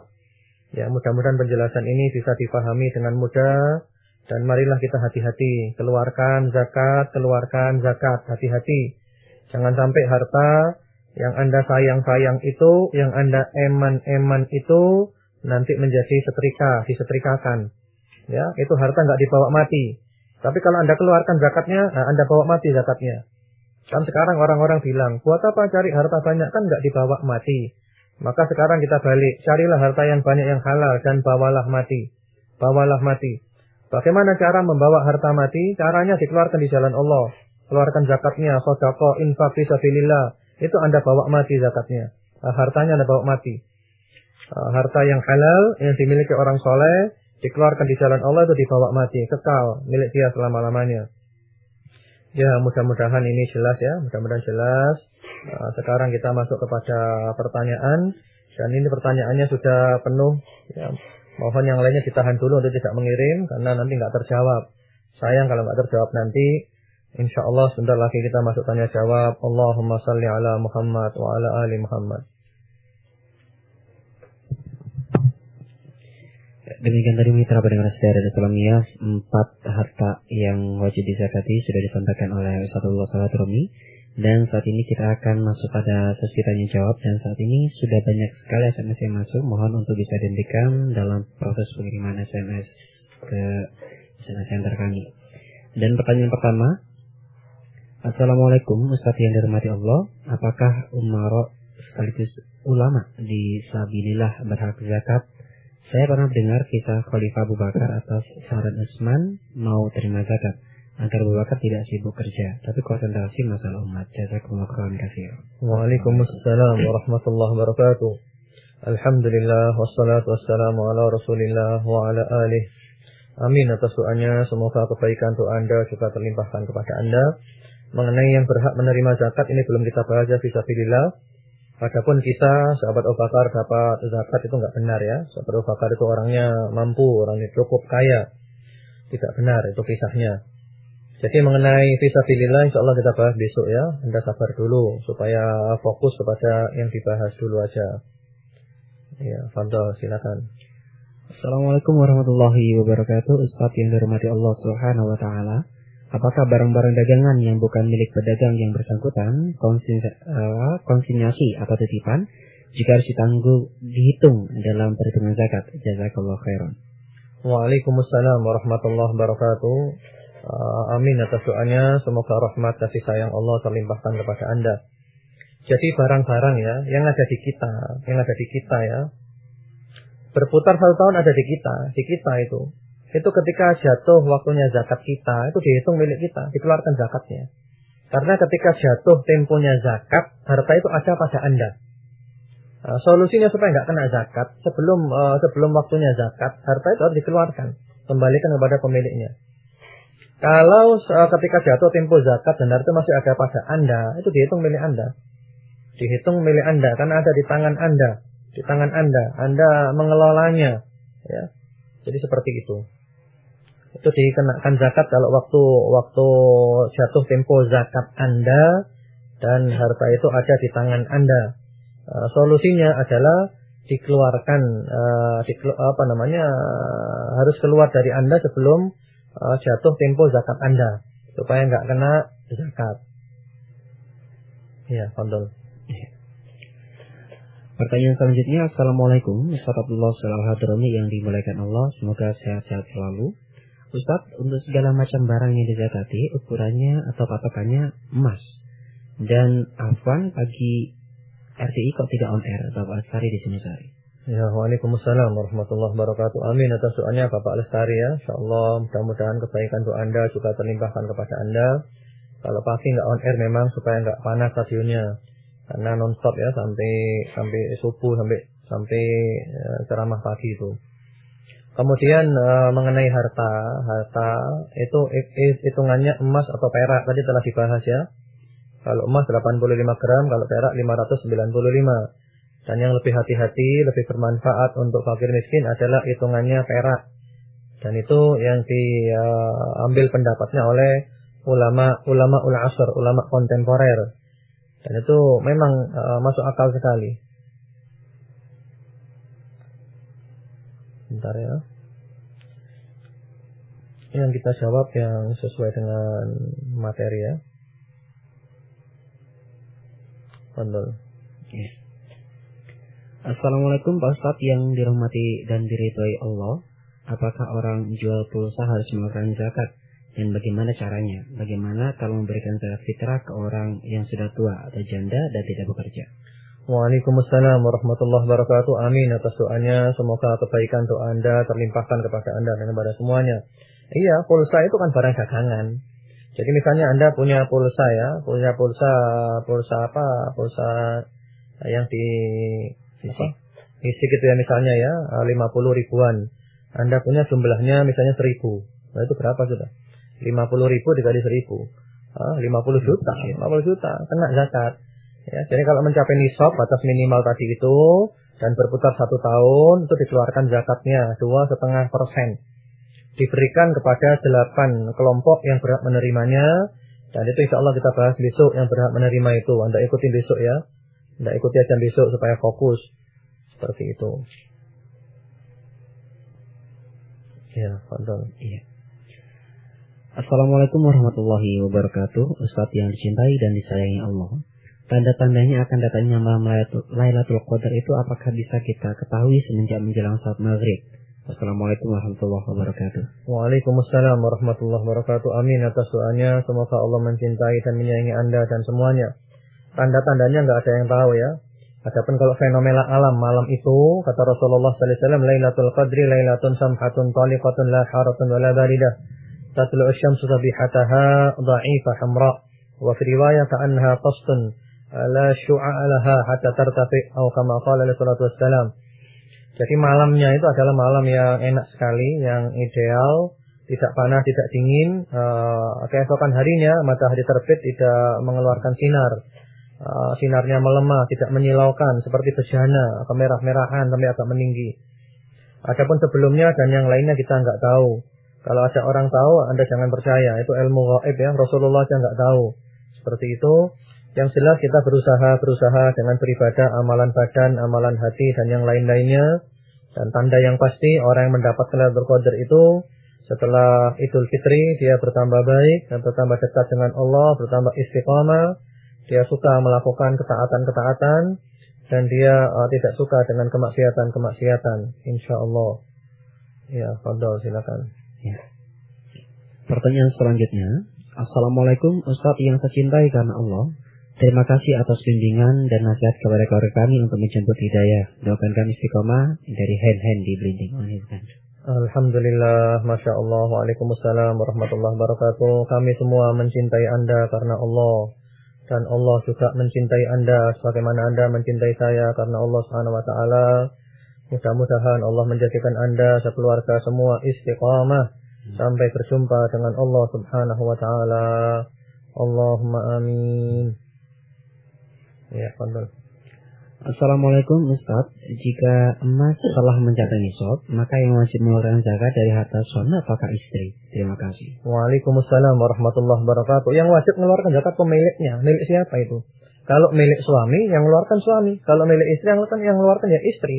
Ya mudah-mudahan penjelasan ini bisa difahami dengan mudah dan marilah kita hati-hati, keluarkan zakat, keluarkan zakat, hati-hati. Jangan sampai harta yang Anda sayang-sayang itu, yang Anda eman-eman itu nanti menjadi setrika, disetrikakan. Ya, itu harta nggak dibawa mati. Tapi kalau Anda keluarkan zakatnya, nah Anda bawa mati zakatnya. Kan sekarang orang-orang bilang, buat apa cari harta banyak kan nggak dibawa mati. Maka sekarang kita balik, carilah harta yang banyak yang halal dan bawalah mati. Bawalah mati. Bagaimana cara membawa harta mati? Caranya dikeluarkan di jalan Allah. Keluarkan zakatnya, sodako, infak, fisabilillah. Itu Anda bawa mati zakatnya. Uh, hartanya Anda bawa mati. Uh, harta yang halal, yang dimiliki orang soleh, dikeluarkan di jalan Allah itu dibawa mati. Kekal, milik dia selama-lamanya. Ya, mudah-mudahan ini jelas ya. Mudah-mudahan jelas. Uh, sekarang kita masuk kepada pertanyaan. Dan ini pertanyaannya sudah penuh. Ya, Mohon yang lainnya ditahan dulu untuk tidak mengirim karena nanti nggak terjawab. Sayang kalau nggak terjawab nanti. Insya Allah sebentar lagi kita masuk tanya jawab. Allahumma salli ala Muhammad wa ala ali Muhammad. Demikian tadi mitra pendengar setia dan Islamiyah empat harta yang wajib dizakati sudah disampaikan oleh Ustazullah Salat Romi. Dan saat ini kita akan masuk pada sesi tanya jawab dan saat ini sudah banyak sekali SMS yang masuk. Mohon untuk bisa dihentikan dalam proses pengiriman SMS ke SMS center kami. Dan pertanyaan pertama, Assalamualaikum Ustaz yang dirahmati Allah, apakah umaro sekaligus ulama di Sabilillah berhak zakat? Saya pernah dengar kisah Khalifah Abu Bakar atas saran Usman mau terima zakat agar Abu Bakar tidak sibuk kerja, tapi konsentrasi masalah umat. Jazakumullah khairan katsir. Waalaikumsalam warahmatullahi wabarakatuh. Alhamdulillah wassalatu wassalamu ala Rasulillah wa ala alihi. Amin atas doanya, semoga kebaikan untuk Anda juga terlimpahkan kepada Anda. Mengenai yang berhak menerima zakat ini belum kita bahas ya fisabilillah. Adapun kisah sahabat Abu Bakar dapat zakat itu enggak benar ya. Sahabat Abu Bakar itu orangnya mampu, orangnya cukup kaya. Tidak benar itu kisahnya. Jadi mengenai visabilillah insya Allah kita bahas besok ya. Anda sabar dulu supaya fokus kepada yang dibahas dulu aja. Ya, Fadol silakan. Assalamualaikum warahmatullahi wabarakatuh. Ustaz yang dirahmati Allah Subhanahu wa taala. Apakah barang-barang dagangan yang bukan milik pedagang yang bersangkutan konsinyasi atau titipan jika harus ditangguh dihitung dalam perhitungan zakat? Jazakallah khairan. Waalaikumsalam warahmatullahi wabarakatuh. Uh, amin atas doanya. Semoga rahmat kasih sayang Allah terlimpahkan kepada Anda. Jadi barang-barang ya, yang ada di kita, yang ada di kita ya. Berputar satu tahun ada di kita, di kita itu. Itu ketika jatuh waktunya zakat kita, itu dihitung milik kita, dikeluarkan zakatnya. Karena ketika jatuh temponya zakat, harta itu ada pada Anda. Uh, solusinya supaya nggak kena zakat, sebelum uh, sebelum waktunya zakat, harta itu harus dikeluarkan, kembalikan kepada pemiliknya. Kalau uh, ketika jatuh tempo zakat dan harta masih ada pada Anda, itu dihitung milik Anda. Dihitung milik Anda karena ada di tangan Anda, di tangan Anda. Anda mengelolanya, ya. Jadi seperti itu. Itu dikenakan zakat kalau waktu waktu jatuh tempo zakat Anda dan harta itu ada di tangan Anda. Uh, solusinya adalah dikeluarkan uh, dikelu, apa namanya harus keluar dari Anda sebelum uh, jatuh tempo zakat Anda. Supaya nggak kena zakat. Ya, Fadol. Pertanyaan selanjutnya, Assalamualaikum. Ustaz Abdullah Salam Hadrami yang dimulaikan Allah. Semoga sehat-sehat selalu. Ustaz, untuk segala macam barang yang dizakati Ukurannya atau patokannya emas. Dan Afwan pagi RTI kok tidak on air? Bapak Lestari di sini Sari. Ya, Waalaikumsalam warahmatullahi wabarakatuh. Amin atas doanya Bapak Lestari ya. Insyaallah mudah-mudahan kebaikan doa Anda juga terlimpahkan kepada Anda. Kalau pagi nggak on air memang supaya nggak panas stadionnya. Karena non-stop ya sampai sampai subuh sampai sampai ya, ceramah pagi itu. Kemudian e, mengenai harta, harta itu hitungannya emas atau perak tadi telah dibahas ya. Kalau emas 85 gram, kalau perak 595. Dan yang lebih hati-hati, lebih bermanfaat untuk fakir miskin adalah hitungannya perak. Dan itu yang diambil uh, pendapatnya oleh ulama ulama ul asr, ulama kontemporer. Dan itu memang uh, masuk akal sekali. Bentar ya. Yang kita jawab yang sesuai dengan materi ya. Fadol. Ya. Assalamualaikum Pak Ustadz yang dirahmati dan diridhoi Allah. Apakah orang jual pulsa harus mengeluarkan zakat? Dan bagaimana caranya? Bagaimana kalau memberikan zakat fitrah ke orang yang sudah tua atau janda dan tidak bekerja? Waalaikumsalam warahmatullahi wabarakatuh. Amin atas doanya. Semoga kebaikan doa Anda terlimpahkan kepada Anda dan kepada semuanya. Iya, pulsa itu kan barang dagangan. Jadi misalnya Anda punya pulsa ya, punya pulsa pulsa apa? Pulsa yang di apa? Isi gitu ya misalnya ya, 50 ribuan. Anda punya jumlahnya misalnya 1000. Nah itu berapa sudah? 50 ribu dikali 1000. Ah, 50 juta, 50 juta kena zakat. Ya, jadi kalau mencapai nisab batas minimal tadi itu dan berputar satu tahun itu dikeluarkan zakatnya dua setengah persen diberikan kepada delapan kelompok yang berhak menerimanya dan itu insya Allah kita bahas besok yang berhak menerima itu anda ikuti besok ya anda ikuti aja besok supaya fokus seperti itu ya Fadol iya Assalamualaikum warahmatullahi wabarakatuh Ustadz yang dicintai dan disayangi Allah Tanda-tandanya akan datangnya malam Lailatul Qadar itu apakah bisa kita ketahui semenjak menjelang saat maghrib? Assalamualaikum warahmatullahi wabarakatuh. Waalaikumsalam warahmatullahi wabarakatuh. Amin atas doanya. Semoga Allah mencintai dan menyayangi Anda dan semuanya. Tanda-tandanya nggak ada yang tahu ya. Adapun kalau fenomena alam malam itu kata Rasulullah sallallahu alaihi wasallam Lailatul Qadri lailatun samhatun taliqatun la haratun wa la baridah. Tatlu'u syamsu sabihataha dha'ifah hamra wa fi riwayah ka'annaha qastun la syu'a laha hatta tartafi atau kama qala alaihi salatu wassalam. Jadi malamnya itu adalah malam yang enak sekali, yang ideal, tidak panas, tidak dingin. Uh, keesokan harinya matahari terbit tidak mengeluarkan sinar. Uh, sinarnya melemah, tidak menyilaukan seperti bejana, kemerah-merahan sampai agak meninggi. Adapun sebelumnya dan yang lainnya kita nggak tahu. Kalau ada orang tahu, Anda jangan percaya. Itu ilmu gaib ya. Rasulullah aja nggak tahu. Seperti itu. Yang jelas kita berusaha-berusaha dengan beribadah, amalan badan, amalan hati, dan yang lain-lainnya. Dan tanda yang pasti orang yang mendapat Lailatul Qadar itu setelah Idul Fitri dia bertambah baik dan bertambah dekat dengan Allah, bertambah istiqamah, dia suka melakukan ketaatan-ketaatan dan dia uh, tidak suka dengan kemaksiatan-kemaksiatan. Insya Allah. Ya, Fadol silakan. Ya. Pertanyaan selanjutnya, Assalamualaikum Ustaz yang saya cintai karena Allah. Terima kasih atas bimbingan dan nasihat kepada keluarga kami untuk menjemput hidayah. Doakan kami istiqomah dari hand-hand di blending. Alhamdulillah, Masya Allah, Waalaikumsalam warahmatullahi wabarakatuh. Kami semua mencintai Anda karena Allah. Dan Allah juga mencintai Anda sebagaimana Anda mencintai saya karena Allah Subhanahu wa taala. Mudah-mudahan Allah menjadikan Anda sekeluarga semua istiqamah sampai berjumpa dengan Allah Subhanahu wa taala. Allahumma amin. Ya, Fadol. Assalamualaikum Ustaz, jika emas telah mencapai nisab, maka yang wajib mengeluarkan zakat dari harta suami apakah istri? Terima kasih. Waalaikumsalam warahmatullahi wabarakatuh. Yang wajib mengeluarkan zakat pemiliknya, milik siapa itu? Kalau milik suami, yang mengeluarkan suami. Kalau milik istri, yang mengeluarkan, yang mengeluarkan ya istri.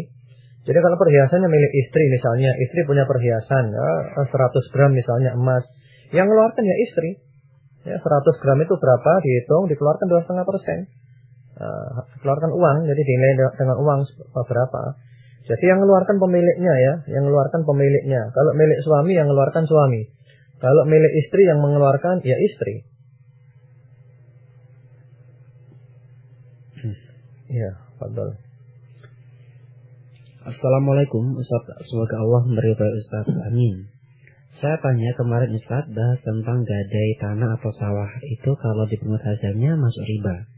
Jadi kalau perhiasannya milik istri misalnya, istri punya perhiasan ya, 100 gram misalnya emas, yang mengeluarkan ya istri. Ya, 100 gram itu berapa? Dihitung, dikeluarkan 2,5 persen uh, keluarkan uang, jadi dinilai dengan uang berapa. Jadi yang mengeluarkan pemiliknya ya, yang mengeluarkan pemiliknya. Kalau milik suami yang mengeluarkan suami. Kalau milik istri yang mengeluarkan ya istri. Iya, fadal. Assalamualaikum Ustaz, semoga Allah memberi Ustaz. Amin. Saya tanya kemarin Ustaz bahas tentang gadai tanah atau sawah itu kalau dipungut hasilnya masuk riba.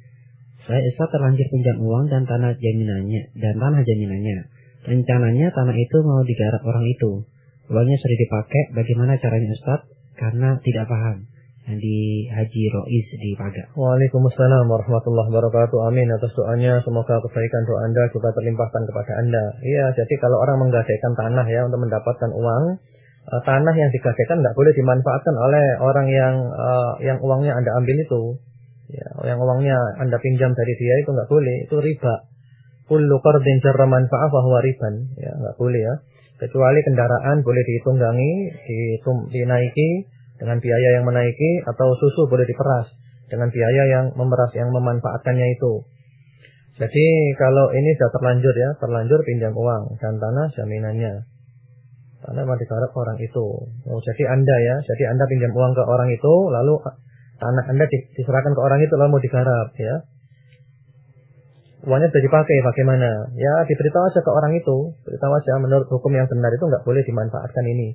Saya Ustaz terlanjur pinjam uang dan tanah jaminannya dan tanah jaminannya. Rencananya tanah itu mau digarap orang itu. Uangnya sudah dipakai, bagaimana caranya Ustaz? Karena tidak paham yang di Haji Rois di Paga. Waalaikumsalam warahmatullahi wabarakatuh. Amin atas doanya. Semoga kebaikan doa Anda juga terlimpahkan kepada Anda. Iya, jadi kalau orang menggadaikan tanah ya untuk mendapatkan uang, uh, tanah yang digadaikan tidak boleh dimanfaatkan oleh orang yang uh, yang uangnya Anda ambil itu. Ya, yang uangnya Anda pinjam dari dia itu nggak boleh, itu riba. Kullu qardin jarra manfa'ah huwa riban. Ya, nggak boleh ya. Kecuali kendaraan boleh ditunggangi, ditum, dinaiki, dengan biaya yang menaiki atau susu boleh diperas dengan biaya yang memeras yang memanfaatkannya itu. Jadi kalau ini sudah terlanjur ya, terlanjur pinjam uang dan tanah jaminannya. Tanah mau digarap orang itu. Oh, jadi Anda ya, jadi Anda pinjam uang ke orang itu, lalu tanah Anda diserahkan ke orang itu lalu mau digarap ya. Uangnya sudah dipakai bagaimana? Ya diberitahu aja ke orang itu, beritahu aja menurut hukum yang benar itu nggak boleh dimanfaatkan ini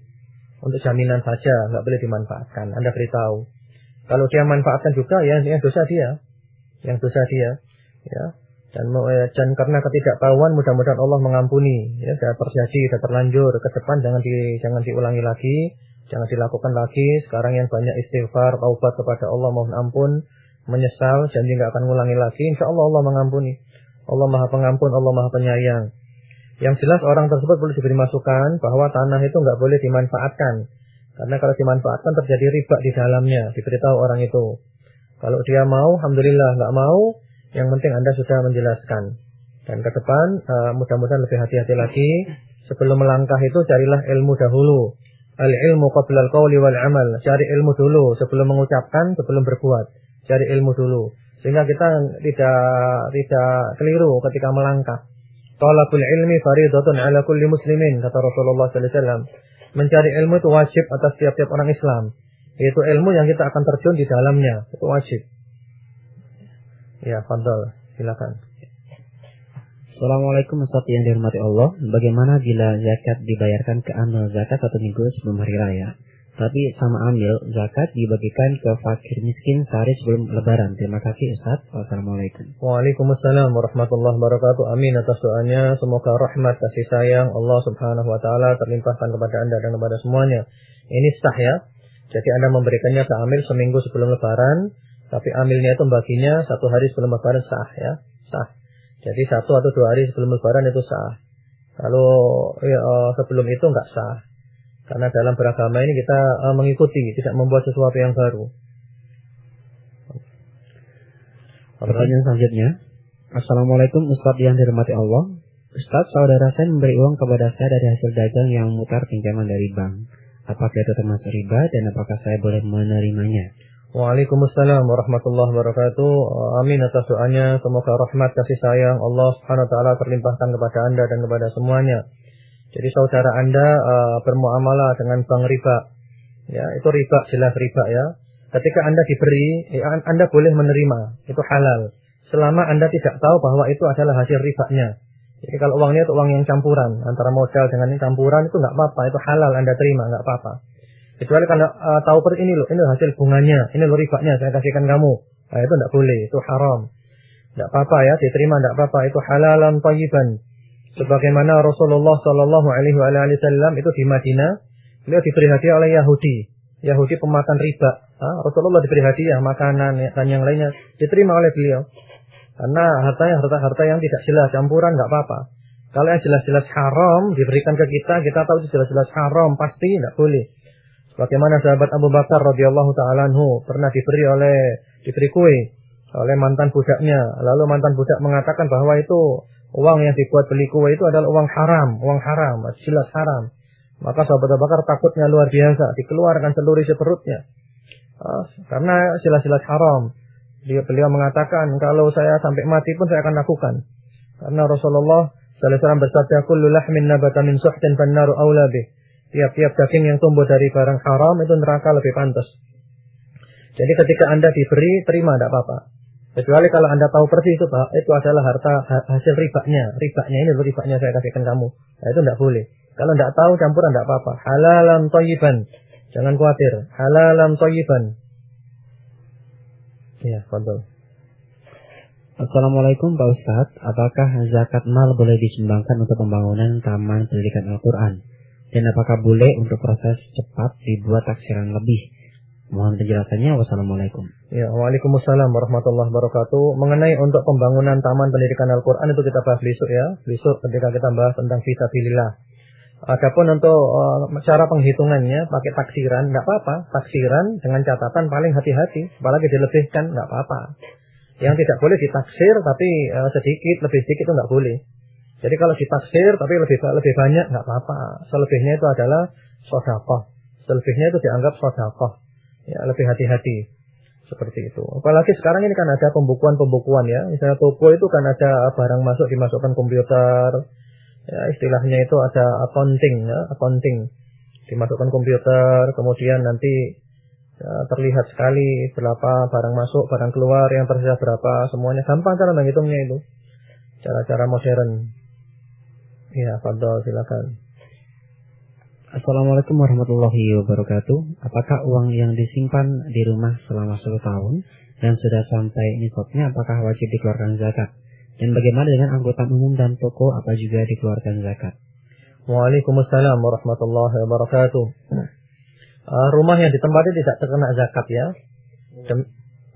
untuk jaminan saja, nggak boleh dimanfaatkan. Anda beritahu. Kalau dia manfaatkan juga, ya yang dosa dia, yang dosa dia, ya. Dan, eh, dan karena ketidaktahuan, mudah-mudahan Allah mengampuni. Ya, sudah terjadi, sudah terlanjur ke depan, jangan di, jangan diulangi lagi, jangan dilakukan lagi. Sekarang yang banyak istighfar, taubat kepada Allah, mohon ampun, menyesal, janji nggak akan mengulangi lagi. Insya Allah Allah mengampuni. Allah Maha Pengampun, Allah Maha Penyayang. Yang jelas orang tersebut boleh diberi masukan bahwa tanah itu nggak boleh dimanfaatkan. Karena kalau dimanfaatkan terjadi riba di dalamnya, diberitahu orang itu. Kalau dia mau, alhamdulillah, nggak mau, yang penting Anda sudah menjelaskan. Dan ke depan, uh, mudah-mudahan lebih hati-hati lagi. Sebelum melangkah itu carilah ilmu dahulu. Al-ilmu qabla al-qawli wal amal. Cari ilmu dulu sebelum mengucapkan, sebelum berbuat. Cari ilmu dulu. Sehingga kita tidak tidak keliru ketika melangkah. Talabul ilmi faridatun ala kulli muslimin kata Rasulullah sallallahu alaihi wasallam. Mencari ilmu itu wajib atas tiap-tiap orang Islam. Yaitu ilmu yang kita akan terjun di dalamnya, itu wajib. Ya, fadal, silakan. Assalamualaikum Ustaz yang dihormati Allah. Bagaimana bila zakat dibayarkan ke amal zakat satu minggu sebelum hari raya? Tapi sama ambil zakat dibagikan ke fakir miskin sehari sebelum lebaran. Terima kasih Ustaz. Wassalamualaikum. Waalaikumsalam warahmatullahi wabarakatuh. Amin atas doanya. Semoga rahmat kasih sayang Allah subhanahu wa ta'ala terlimpahkan kepada anda dan kepada semuanya. Ini sah ya. Jadi anda memberikannya ke amil seminggu sebelum lebaran. Tapi amilnya itu baginya satu hari sebelum lebaran sah ya. Sah. Jadi satu atau dua hari sebelum lebaran itu sah. Kalau ya, eh, sebelum itu enggak sah. Karena dalam beragama ini kita uh, mengikuti, tidak membuat sesuatu yang baru. Pertanyaan selanjutnya. Assalamualaikum Ustaz yang dirahmati Allah. Ustaz, saudara saya memberi uang kepada saya dari hasil dagang yang mutar pinjaman dari bank. Apakah itu termasuk riba dan apakah saya boleh menerimanya? Waalaikumsalam warahmatullahi wabarakatuh. Amin atas doanya. Semoga rahmat kasih sayang Allah Subhanahu wa taala terlimpahkan kepada Anda dan kepada semuanya. Jadi saudara Anda uh, bermuamalah dengan bank riba. Ya, itu riba jelas riba ya. Ketika Anda diberi, ya, Anda boleh menerima, itu halal. Selama Anda tidak tahu bahwa itu adalah hasil ribanya. Jadi kalau uangnya itu uang yang campuran antara modal dengan campuran itu nggak apa-apa, itu halal Anda terima, nggak apa-apa. Kecuali kalau uh, tahu per ini loh, ini hasil bunganya, ini loh ribanya saya kasihkan kamu. Nah, itu nggak boleh, itu haram. Nggak apa-apa ya, diterima nggak apa-apa, itu halalan thayyiban. Sebagaimana Rasulullah Shallallahu Alaihi Wasallam itu di Madinah, beliau diberi hadiah oleh Yahudi. Yahudi pemakan riba. Rasulullah diberi hadiah makanan dan yang lainnya diterima oleh beliau. Karena hartanya harta-harta yang tidak jelas, campuran nggak apa-apa. Kalau yang jelas-jelas haram diberikan ke kita, kita tahu itu jelas-jelas haram, pasti tidak boleh. Bagaimana sahabat Abu Bakar radhiyallahu taala pernah diberi oleh diberi kue oleh mantan budaknya. Lalu mantan budak mengatakan bahwa itu uang yang dibuat beli kue itu adalah uang haram, uang haram, jelas haram. Maka sahabat Abu Bakar takutnya luar biasa, dikeluarkan seluruh isi perutnya. Uh, karena jelas-jelas haram. Dia beliau mengatakan kalau saya sampai mati pun saya akan lakukan. Karena Rasulullah sallallahu alaihi wasallam bersabda kullu lahmin nabata min suhtin fannaru aula bih. Tiap-tiap daging yang tumbuh dari barang haram itu neraka lebih pantas. Jadi ketika Anda diberi, terima tidak apa-apa. Kecuali kalau Anda tahu persis itu Pak, itu adalah harta hasil ribanya. Ribanya ini ribanya saya kasihkan kamu. Nah, itu tidak boleh. Kalau tidak tahu campuran tidak apa-apa. Halalan toyiban. Jangan khawatir. Halalan toyiban. Ya, betul. Assalamualaikum Pak Ustadz, apakah zakat mal boleh disumbangkan untuk pembangunan taman pendidikan Al-Quran? Dan apakah boleh untuk proses cepat dibuat taksiran lebih? Mohon penjelasannya. Wassalamualaikum. Ya, Waalaikumsalam warahmatullahi wabarakatuh. Mengenai untuk pembangunan taman pendidikan Al-Quran itu kita bahas besok ya. Besok ketika kita bahas tentang visabilillah. Adapun untuk uh, cara penghitungannya pakai taksiran, nggak apa-apa. Taksiran dengan catatan paling hati-hati, apalagi dilebihkan nggak apa-apa. Yang tidak boleh ditaksir tapi uh, sedikit, lebih sedikit itu nggak boleh. Jadi kalau ditaksir tapi lebih lebih banyak nggak apa-apa. Selebihnya itu adalah sodakoh. Selebihnya itu dianggap sodakoh. Ya lebih hati-hati seperti itu. Apalagi sekarang ini kan ada pembukuan-pembukuan ya. Misalnya toko itu kan ada barang masuk dimasukkan komputer. Ya istilahnya itu ada accounting ya, accounting dimasukkan komputer, kemudian nanti ya, terlihat sekali berapa barang masuk, barang keluar, yang tersisa berapa, semuanya gampang cara menghitungnya itu. Cara-cara modern. Ya, Fadol, silakan. Assalamualaikum warahmatullahi wabarakatuh. Apakah uang yang disimpan di rumah selama satu tahun dan sudah sampai nisabnya apakah wajib dikeluarkan zakat? Dan bagaimana dengan anggota umum dan toko apa juga dikeluarkan zakat? Waalaikumsalam warahmatullahi wabarakatuh uh, rumah yang ditempati tidak terkena zakat ya.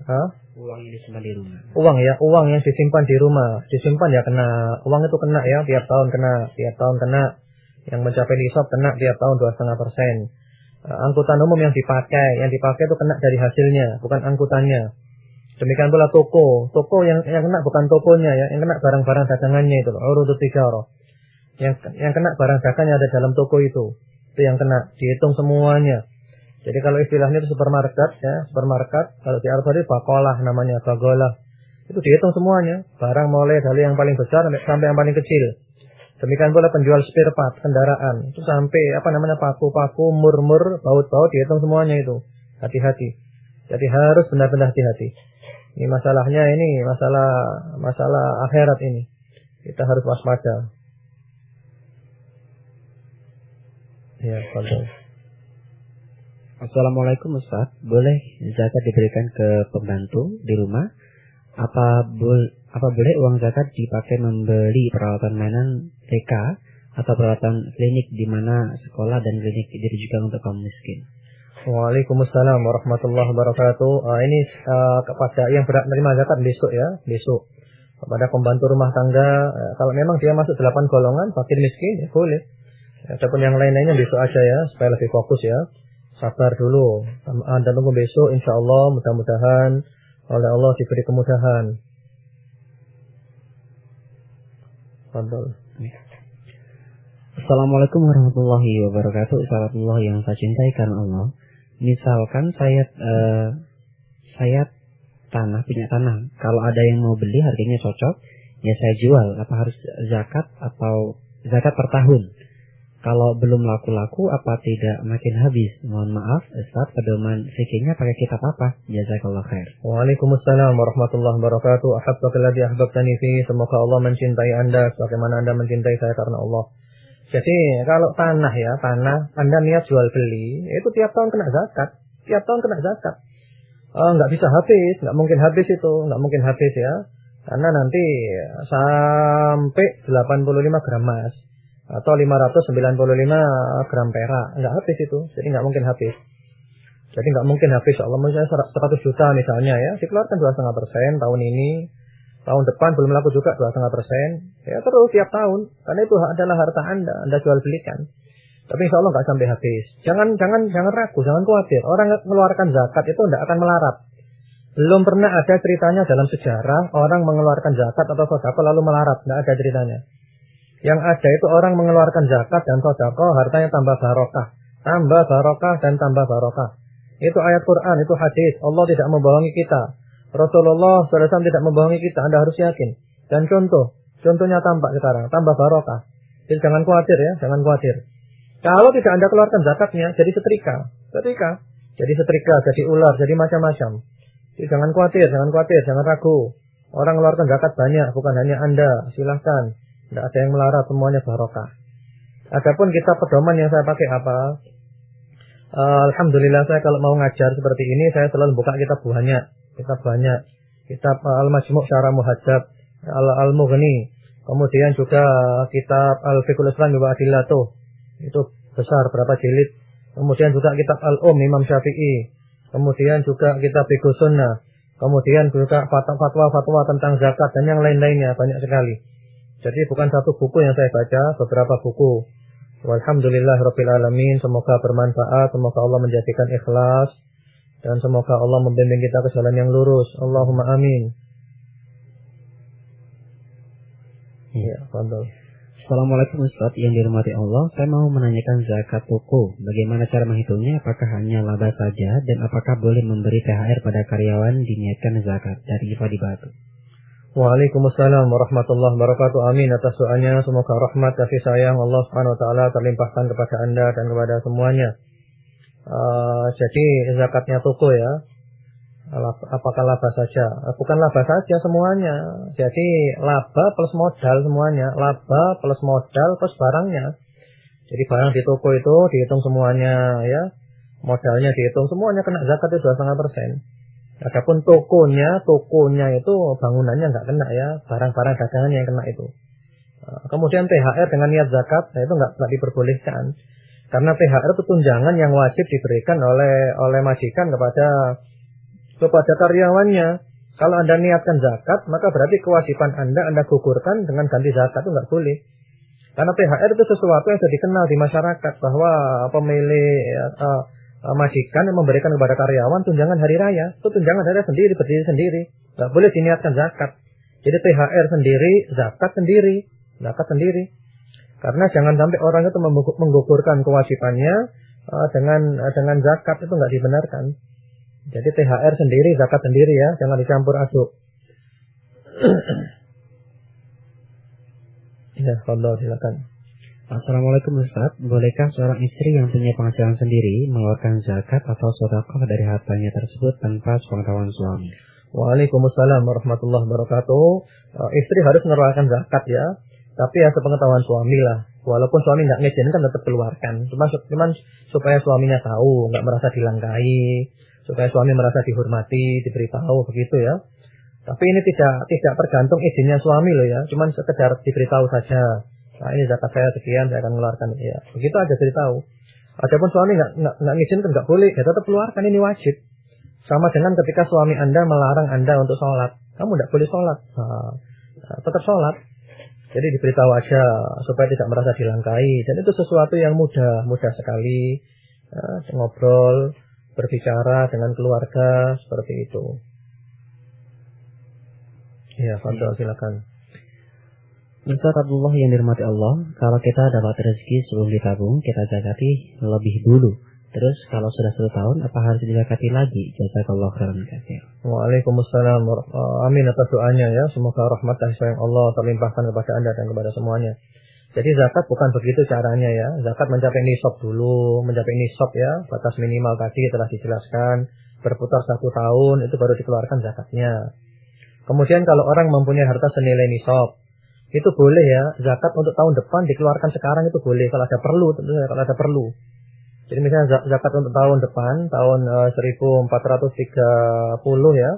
Huh? Uang yang disimpan di rumah. Uang ya, uang yang disimpan di rumah, disimpan ya kena. Uang itu kena ya, tiap tahun kena, tiap tahun kena. Yang mencapai nisab kena tiap tahun dua setengah persen. Uh, angkutan umum yang dipakai, yang dipakai itu kena dari hasilnya, bukan angkutannya. Demikian pula toko, toko yang yang kena bukan tokonya ya, yang kena barang-barang dagangannya itu, urut tiga Yang yang kena barang dagangannya ada dalam toko itu. Itu yang kena, dihitung semuanya. Jadi kalau istilahnya itu supermarket ya, supermarket kalau di Arab Saudi bakolah namanya, bagolah. Itu dihitung semuanya, barang mulai dari yang paling besar sampai yang paling kecil. Demikian pula penjual spare part kendaraan, itu sampai apa namanya paku-paku, mur-mur, baut-baut dihitung semuanya itu. Hati-hati. Jadi harus benar-benar hati-hati. Ini masalahnya ini masalah masalah akhirat ini. Kita harus waspada. Ya, kalau Assalamualaikum Ustaz, boleh zakat diberikan ke pembantu di rumah? Apa, bol apa boleh uang zakat dipakai membeli peralatan mainan TK atau peralatan klinik di mana sekolah dan klinik ditujukan untuk kaum miskin? Waalaikumsalam warahmatullahi wabarakatuh. Uh, ini uh, kepada yang berat menerima zakat besok ya, besok. Kepada pembantu rumah tangga, uh, kalau memang dia masuk delapan golongan, fakir miskin, ya boleh. Ataupun yang lain-lainnya besok aja ya, supaya lebih fokus ya sabar dulu. Anda tunggu besok insya Allah mudah-mudahan oleh Allah diberi kemudahan. Assalamualaikum warahmatullahi wabarakatuh. Assalamualaikum yang saya cintai karena Allah. Misalkan saya uh, saya tanah punya tanah. Kalau ada yang mau beli harganya cocok, ya saya jual. Apa harus zakat atau zakat per tahun? Kalau belum laku-laku apa tidak makin habis? Mohon maaf, Ustaz, pedoman fikihnya pakai kitab apa? Jazakallah khair. Waalaikumsalam warahmatullahi wabarakatuh. Ahabbaka alladhi ahbabtani fi. Semoga Allah mencintai Anda sebagaimana Anda mencintai saya karena Allah. Jadi kalau tanah ya, tanah Anda niat jual beli, itu tiap tahun kena zakat. Tiap tahun kena zakat. Oh, nggak bisa habis, nggak mungkin habis itu, nggak mungkin habis ya. Karena nanti sampai 85 gram emas atau 595 gram perak. Nggak habis itu. Jadi nggak mungkin habis. Jadi nggak mungkin habis. Allah misalnya 100 juta misalnya ya dikeluarkan dua setengah persen tahun ini. Tahun depan belum laku juga dua setengah persen. Ya terus tiap tahun. Karena itu adalah harta anda. Anda jual belikan. Tapi insya Allah nggak sampai habis. Jangan jangan jangan ragu jangan khawatir. Orang mengeluarkan zakat itu tidak akan melarat. Belum pernah ada ceritanya dalam sejarah orang mengeluarkan zakat atau sodako lalu melarat. Nggak ada ceritanya yang ada itu orang mengeluarkan zakat dan sodako, hartanya tambah barokah. Tambah barokah dan tambah barokah. Itu ayat Quran, itu hadis. Allah tidak membohongi kita. Rasulullah SAW tidak membohongi kita. Anda harus yakin. Dan contoh, contohnya tampak sekarang, tambah barokah. Jadi jangan khawatir ya, jangan khawatir. Kalau tidak Anda keluarkan zakatnya, jadi setrika. Setrika. Jadi setrika, jadi ular, jadi macam-macam. Jadi jangan khawatir, jangan khawatir, jangan ragu. Orang mengeluarkan zakat banyak, bukan hanya Anda. Silahkan. Tidak ada yang melarang, semuanya barokah. Adapun kita pedoman yang saya pakai apa? Uh, Alhamdulillah saya kalau mau ngajar seperti ini, saya selalu buka kitab banyak. Kitab banyak. Kitab uh, Al-Majmu' Syara Muhajab. Al-Mughni. Kemudian juga kitab Al-Fiqhul Islam wa Adillatuh. Itu besar, berapa jilid. Kemudian juga kitab Al-Um Imam Syafi'i. Kemudian juga kitab Fiqh Sunnah. Kemudian juga fatwa-fatwa tentang zakat dan yang lain-lainnya banyak sekali. Jadi bukan satu buku yang saya baca, beberapa buku. Walhamdulillah Rabbil Alamin. Semoga bermanfaat, semoga Allah menjadikan ikhlas. Dan semoga Allah membimbing kita ke jalan yang lurus. Allahumma amin. Ya, fadol. Assalamualaikum Ustaz yang dirahmati Allah. Saya mau menanyakan zakat toko. Bagaimana cara menghitungnya? Apakah hanya laba saja dan apakah boleh memberi THR pada karyawan diniatkan zakat dari IFA di Batu? Waalaikumsalam warahmatullahi wabarakatuh. Amin atas doanya. Semoga rahmat kasih sayang Allah Subhanahu wa taala terlimpahkan kepada Anda dan kepada semuanya. Uh, jadi zakatnya toko ya apakah laba saja? Eh, bukan laba saja semuanya. Jadi laba plus modal semuanya. Laba plus modal plus barangnya. Jadi barang di toko itu dihitung semuanya ya. Modalnya dihitung semuanya kena zakat itu dua setengah persen. Adapun tokonya, tokonya itu bangunannya nggak kena ya, barang-barang dagangannya yang kena itu. Eh, kemudian THR dengan niat zakat, nah itu nggak nggak diperbolehkan. Karena THR itu tunjangan yang wajib diberikan oleh oleh majikan kepada kepada karyawannya. Kalau Anda niatkan zakat, maka berarti kewajiban Anda Anda gugurkan dengan ganti zakat itu nggak boleh. Karena THR itu sesuatu yang sudah dikenal di masyarakat bahwa pemilik uh, majikan yang memberikan kepada karyawan tunjangan hari raya itu tunjangan hari raya sendiri berdiri sendiri, nggak boleh diniatkan zakat. Jadi THR sendiri, zakat sendiri, zakat sendiri. Karena jangan sampai orang itu menggugurkan kewajibannya uh, dengan uh, dengan zakat itu nggak dibenarkan. Jadi THR sendiri, zakat sendiri ya, jangan dicampur aduk. ya, kalau silakan. Assalamualaikum Ustaz, bolehkah seorang istri yang punya penghasilan sendiri mengeluarkan zakat atau sedekah dari hartanya tersebut tanpa sepengetahuan suami? Waalaikumsalam warahmatullahi wabarakatuh. Uh, istri harus mengeluarkan zakat ya, tapi ya sepengetahuan suami lah. Walaupun suami nggak ngizinkan tetap keluarkan. Cuma, cuman supaya suaminya tahu, nggak merasa dilangkai, supaya suami merasa dihormati, diberitahu begitu ya. Tapi ini tidak tidak tergantung izinnya suami loh ya, cuman sekedar diberitahu saja. Nah ini zakat saya sekian, saya akan mengeluarkan ya. Begitu aja beritahu. Adapun suami nggak nggak nggak ngizinkan nggak boleh, ya tetap keluarkan ini wajib. Sama dengan ketika suami anda melarang anda untuk sholat, kamu tidak boleh sholat, nah, tetap sholat. Jadi diberitahu aja supaya tidak merasa dilangkai. Dan itu sesuatu yang mudah, mudah sekali. Nah, ngobrol, berbicara dengan keluarga seperti itu. Ya, Fadol silakan. Ustaz Abdullah yang dirahmati Allah, kalau kita dapat rezeki sebelum ditabung, kita zakati lebih dulu. Terus kalau sudah satu tahun, apa harus dizakati lagi? Jazakallah khairan katsir. Waalaikumsalam. Amin atas doanya ya. Semoga rahmat dan sayang Allah terlimpahkan kepada Anda dan kepada semuanya. Jadi zakat bukan begitu caranya ya. Zakat mencapai nisab dulu, mencapai nisab ya, batas minimal tadi telah dijelaskan. Berputar satu tahun itu baru dikeluarkan zakatnya. Kemudian kalau orang mempunyai harta senilai nisab, itu boleh ya zakat untuk tahun depan dikeluarkan sekarang itu boleh kalau ada perlu tentunya kalau ada perlu. Jadi misalnya zakat untuk tahun depan tahun uh, eh, 1430 ya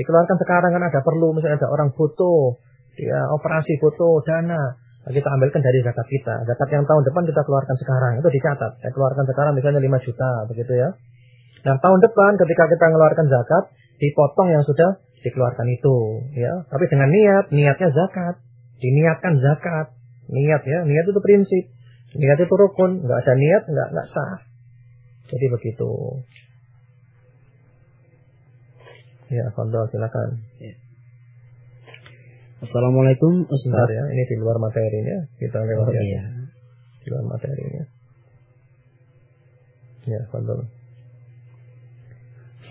dikeluarkan sekarang kan ada perlu misalnya ada orang butuh dia operasi butuh dana kita ambilkan dari zakat kita. Zakat yang tahun depan kita keluarkan sekarang, itu dicatat. Saya keluarkan sekarang misalnya 5 juta, begitu ya. Nah, tahun depan ketika kita mengeluarkan zakat, dipotong yang sudah dikeluarkan itu, ya. Tapi dengan niat, niatnya zakat. Diniatkan zakat. Niat ya, niat itu prinsip. Niat itu rukun, nggak ada niat nggak nggak sah. Jadi begitu. Ya, Fadol silakan. Ya. Assalamualaikum Ustaz. ya, ini di luar materinya. Kita lewat oh, ya. Iya. Di luar materinya. Ya, fadol.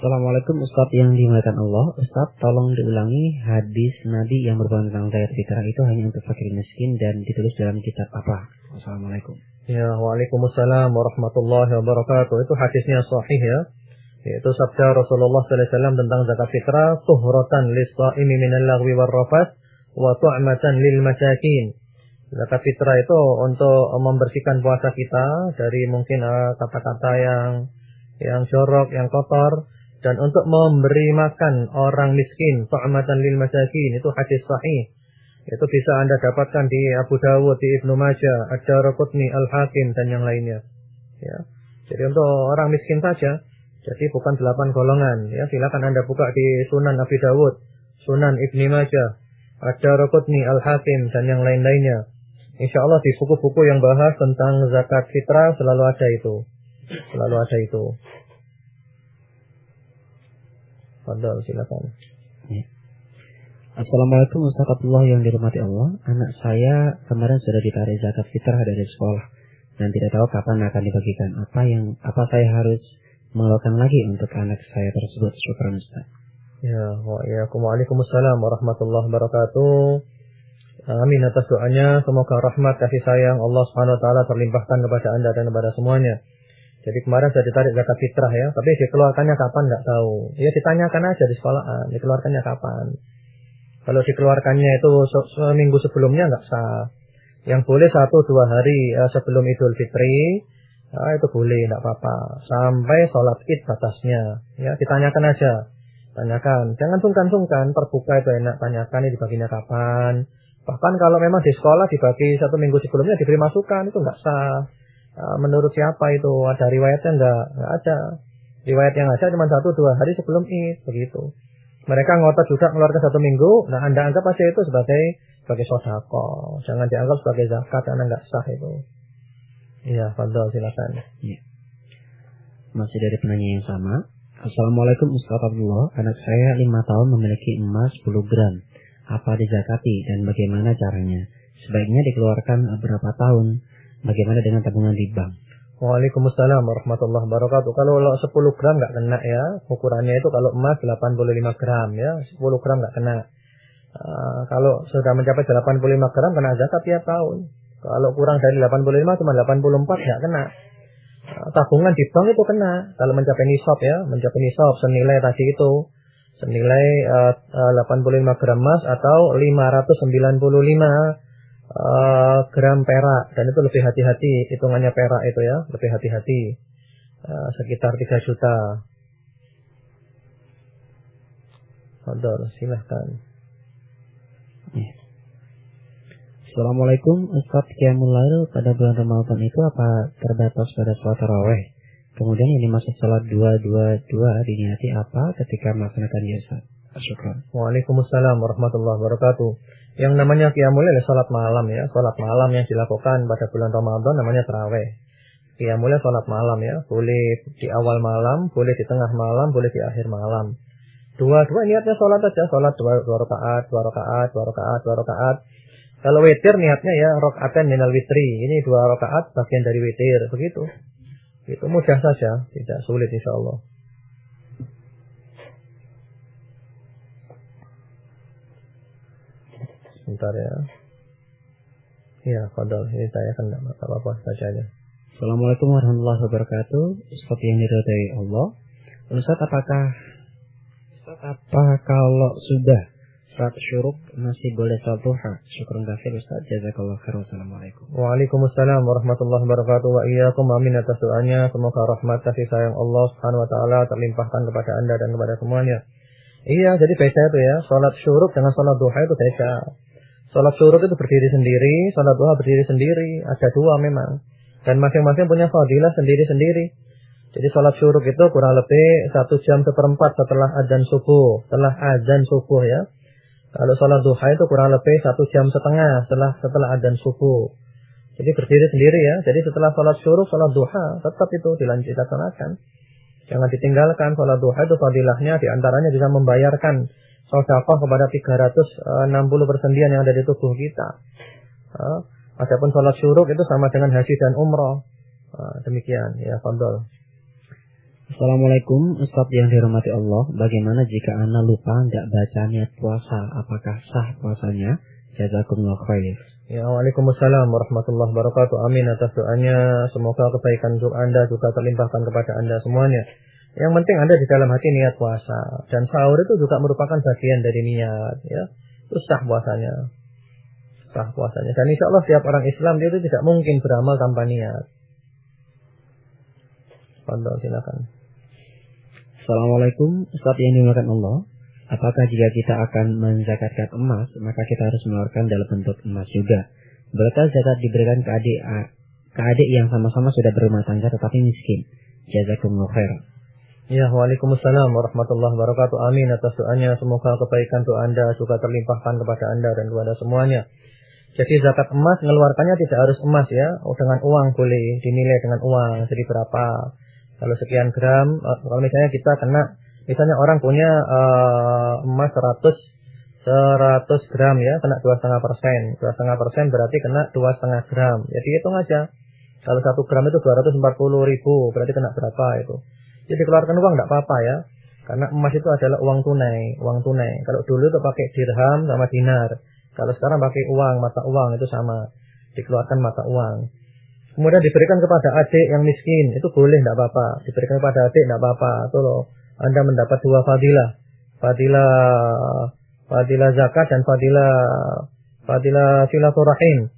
Assalamualaikum Ustaz yang dimuliakan Allah. Ustaz, tolong diulangi hadis Nabi yang berbau tentang zakat fitrah itu hanya untuk fakir miskin dan ditulis dalam kitab apa? Assalamualaikum. Ya, waalaikumsalam warahmatullahi wabarakatuh. Itu hadisnya sahih ya. yaitu sabda Rasulullah wasallam tentang zakat fitrah tuhratan lis-shaimi minal lagwi warrafat wa tu'matan lil masakin. Zakat fitrah itu untuk membersihkan puasa kita dari mungkin eh, kata-kata yang yang jorok, yang kotor dan untuk memberi makan orang miskin, tu'matan lil masakin itu hadis sahih. Itu bisa Anda dapatkan di Abu Dawud, di Ibnu Majah, Ad-Darqutni, Al-Hakim dan yang lainnya. Ya. Jadi untuk orang miskin saja. Jadi bukan delapan golongan, ya. Silakan Anda buka di Sunan Abi Dawud, Sunan Ibnu Majah, Ad-Darqutni, Al-Hakim dan yang lain-lainnya. Insya Allah di buku-buku yang bahas tentang zakat fitrah selalu ada itu. Selalu ada itu. Padahal silakan. Ya. Assalamualaikum Abdullah yang dirahmati Allah. Anak saya kemarin sudah ditarik zakat fitrah dari sekolah dan tidak tahu kapan akan dibagikan. Apa yang apa saya harus melakukan lagi untuk anak saya tersebut? Syukran Ustaz. Ya, waalaikumsalam warahmatullahi wabarakatuh. Amin atas doanya. Semoga rahmat kasih sayang Allah Subhanahu wa taala terlimpahkan kepada Anda dan kepada semuanya. Jadi kemarin saya ditarik zakat fitrah ya, tapi dikeluarkannya kapan nggak tahu. Ya ditanyakan aja di sekolahan, dikeluarkannya kapan. Kalau dikeluarkannya itu seminggu sebelumnya nggak sah. Yang boleh satu dua hari ya, sebelum Idul Fitri, ya, itu boleh nggak apa-apa. Sampai sholat id batasnya, ya ditanyakan aja. Tanyakan, jangan sungkan-sungkan, terbuka itu enak, tanyakan ini dibaginya kapan, Bahkan kalau memang di sekolah dibagi satu minggu sebelumnya diberi masukan itu nggak sah. Ah, menurut siapa itu ada riwayatnya nggak? Nggak ada. Riwayat yang ada cuma satu dua hari sebelum id begitu. Mereka ngotot juga mengeluarkan satu minggu. Nah anda anggap aja itu sebagai sebagai sodako. Jangan dianggap sebagai zakat karena nggak sah itu. Iya, Fadol silakan. Ya. Masih dari penanya yang sama. Assalamualaikum Ustaz Abdullah. Anak saya lima tahun memiliki emas 10 gram apa dizakati dan bagaimana caranya. Sebaiknya dikeluarkan berapa tahun, bagaimana dengan tabungan di bank. Waalaikumsalam warahmatullahi wabarakatuh. Kalau 10 gram nggak kena ya, ukurannya itu kalau emas 85 gram ya, 10 gram nggak kena. Uh, kalau sudah mencapai 85 gram kena zakat tiap tahun. Kalau kurang dari 85 cuma 84 nggak kena. Uh, tabungan di bank itu kena kalau mencapai nisab ya, mencapai nisab senilai tadi itu senilai uh, uh, 85 gram emas atau 595 uh, gram perak. Dan itu lebih hati-hati. Hitungannya perak itu ya. Lebih hati-hati. Uh, sekitar 3 juta. Fadol, silahkan. Assalamualaikum Ustaz Qiyamul Lail pada bulan Ramadan itu apa terbatas pada sholat taraweh? Kemudian ini masuk salat dua dua dua diniati apa ketika melaksanakan biasa? Waalaikumsalam warahmatullahi wabarakatuh. Yang namanya qiyamul lail salat malam ya, salat malam yang dilakukan pada bulan Ramadan namanya tarawih. Qiyamul lail salat malam ya, boleh di awal malam, boleh di tengah malam, boleh di akhir malam. Dua-dua niatnya salat aja, salat dua, dua rakaat, dua rakaat, dua rakaat, dua rakaat. Kalau witir niatnya ya rakaatan minal witri. Ini dua rakaat bagian dari witir, begitu. Itu mudah saja, tidak sulit insya Sebentar ya. Ya, Fadol, ini saya kan tidak apa-apa saja aja. Assalamualaikum warahmatullahi wabarakatuh. Ustaz yang diridhai Allah. Ustaz apakah Ustaz apa kalau sudah saat syuruk masih boleh salat duha. Syukur kafir Ustaz. Jazakallah khair. Wassalamualaikum. Waalaikumsalam warahmatullahi wabarakatuh. Wa iyyakum amin atas doanya. Semoga rahmat kasih sayang Allah Subhanahu wa taala terlimpahkan kepada Anda dan kepada semuanya. Iya, jadi beda itu ya. Salat syuruk dengan salat duha itu beda. Salat syuruk itu berdiri sendiri, salat duha berdiri sendiri. Ada dua memang. Dan masing-masing punya fadilah sendiri-sendiri. Jadi sholat syuruk itu kurang lebih satu jam seperempat setelah adzan subuh. Setelah adzan subuh ya. Kalau sholat duha itu kurang lebih satu jam setengah setelah setelah adzan subuh. Jadi berdiri sendiri ya. Jadi setelah sholat syuruk, sholat duha tetap itu dilanjutkan. Jangan ditinggalkan sholat duha itu fadilahnya di antaranya bisa membayarkan sodakoh kepada 360 persendian yang ada di tubuh kita. Adapun sholat syuruk itu sama dengan haji dan umroh. Demikian ya, fadol. Assalamualaikum Ustaz yang dirahmati Allah Bagaimana jika anak lupa nggak baca niat puasa Apakah sah puasanya? Jazakumullah khair Ya Waalaikumsalam warahmatullahi wabarakatuh Amin atas doanya Semoga kebaikan untuk anda juga terlimpahkan kepada anda semuanya Yang penting Anda di dalam hati niat puasa. Dan sahur itu juga merupakan bagian dari niat. Ya. Itu sah puasanya. Sah puasanya. Dan insya Allah setiap orang Islam dia itu tidak mungkin beramal tanpa niat. Fadol silakan. Assalamualaikum Ustaz yang dimakan Allah. Apakah jika kita akan menzakatkan emas, maka kita harus mengeluarkan dalam bentuk emas juga? Bolehkah zakat diberikan ke adik ke adik yang sama-sama sudah berumah tangga tetapi miskin? Jazakumullah khair. Ya, Waalaikumsalam warahmatullahi wabarakatuh. Amin atas doanya. Semoga kebaikan doa Anda juga terlimpahkan kepada Anda dan kepada semuanya. Jadi zakat emas mengeluarkannya tidak harus emas ya. Oh, dengan uang boleh dinilai dengan uang. Jadi berapa? Kalau sekian gram, eh, kalau misalnya kita kena, misalnya orang punya uh, emas 100 100 gram ya, kena dua setengah persen. Dua setengah persen berarti kena dua setengah gram. Jadi hitung aja. Kalau satu gram itu 240 ribu, berarti kena berapa itu? Jadi keluarkan uang tidak apa-apa ya. Karena emas itu adalah uang tunai, uang tunai. Kalau dulu itu pakai dirham sama dinar. Kalau sekarang pakai uang, mata uang itu sama. Dikeluarkan mata uang. Kemudian diberikan kepada adik yang miskin, itu boleh tidak apa-apa. Diberikan kepada adik tidak apa-apa. Itu loh, Anda mendapat dua fadilah. Fadilah fadilah zakat dan fadilah fadilah silaturahim.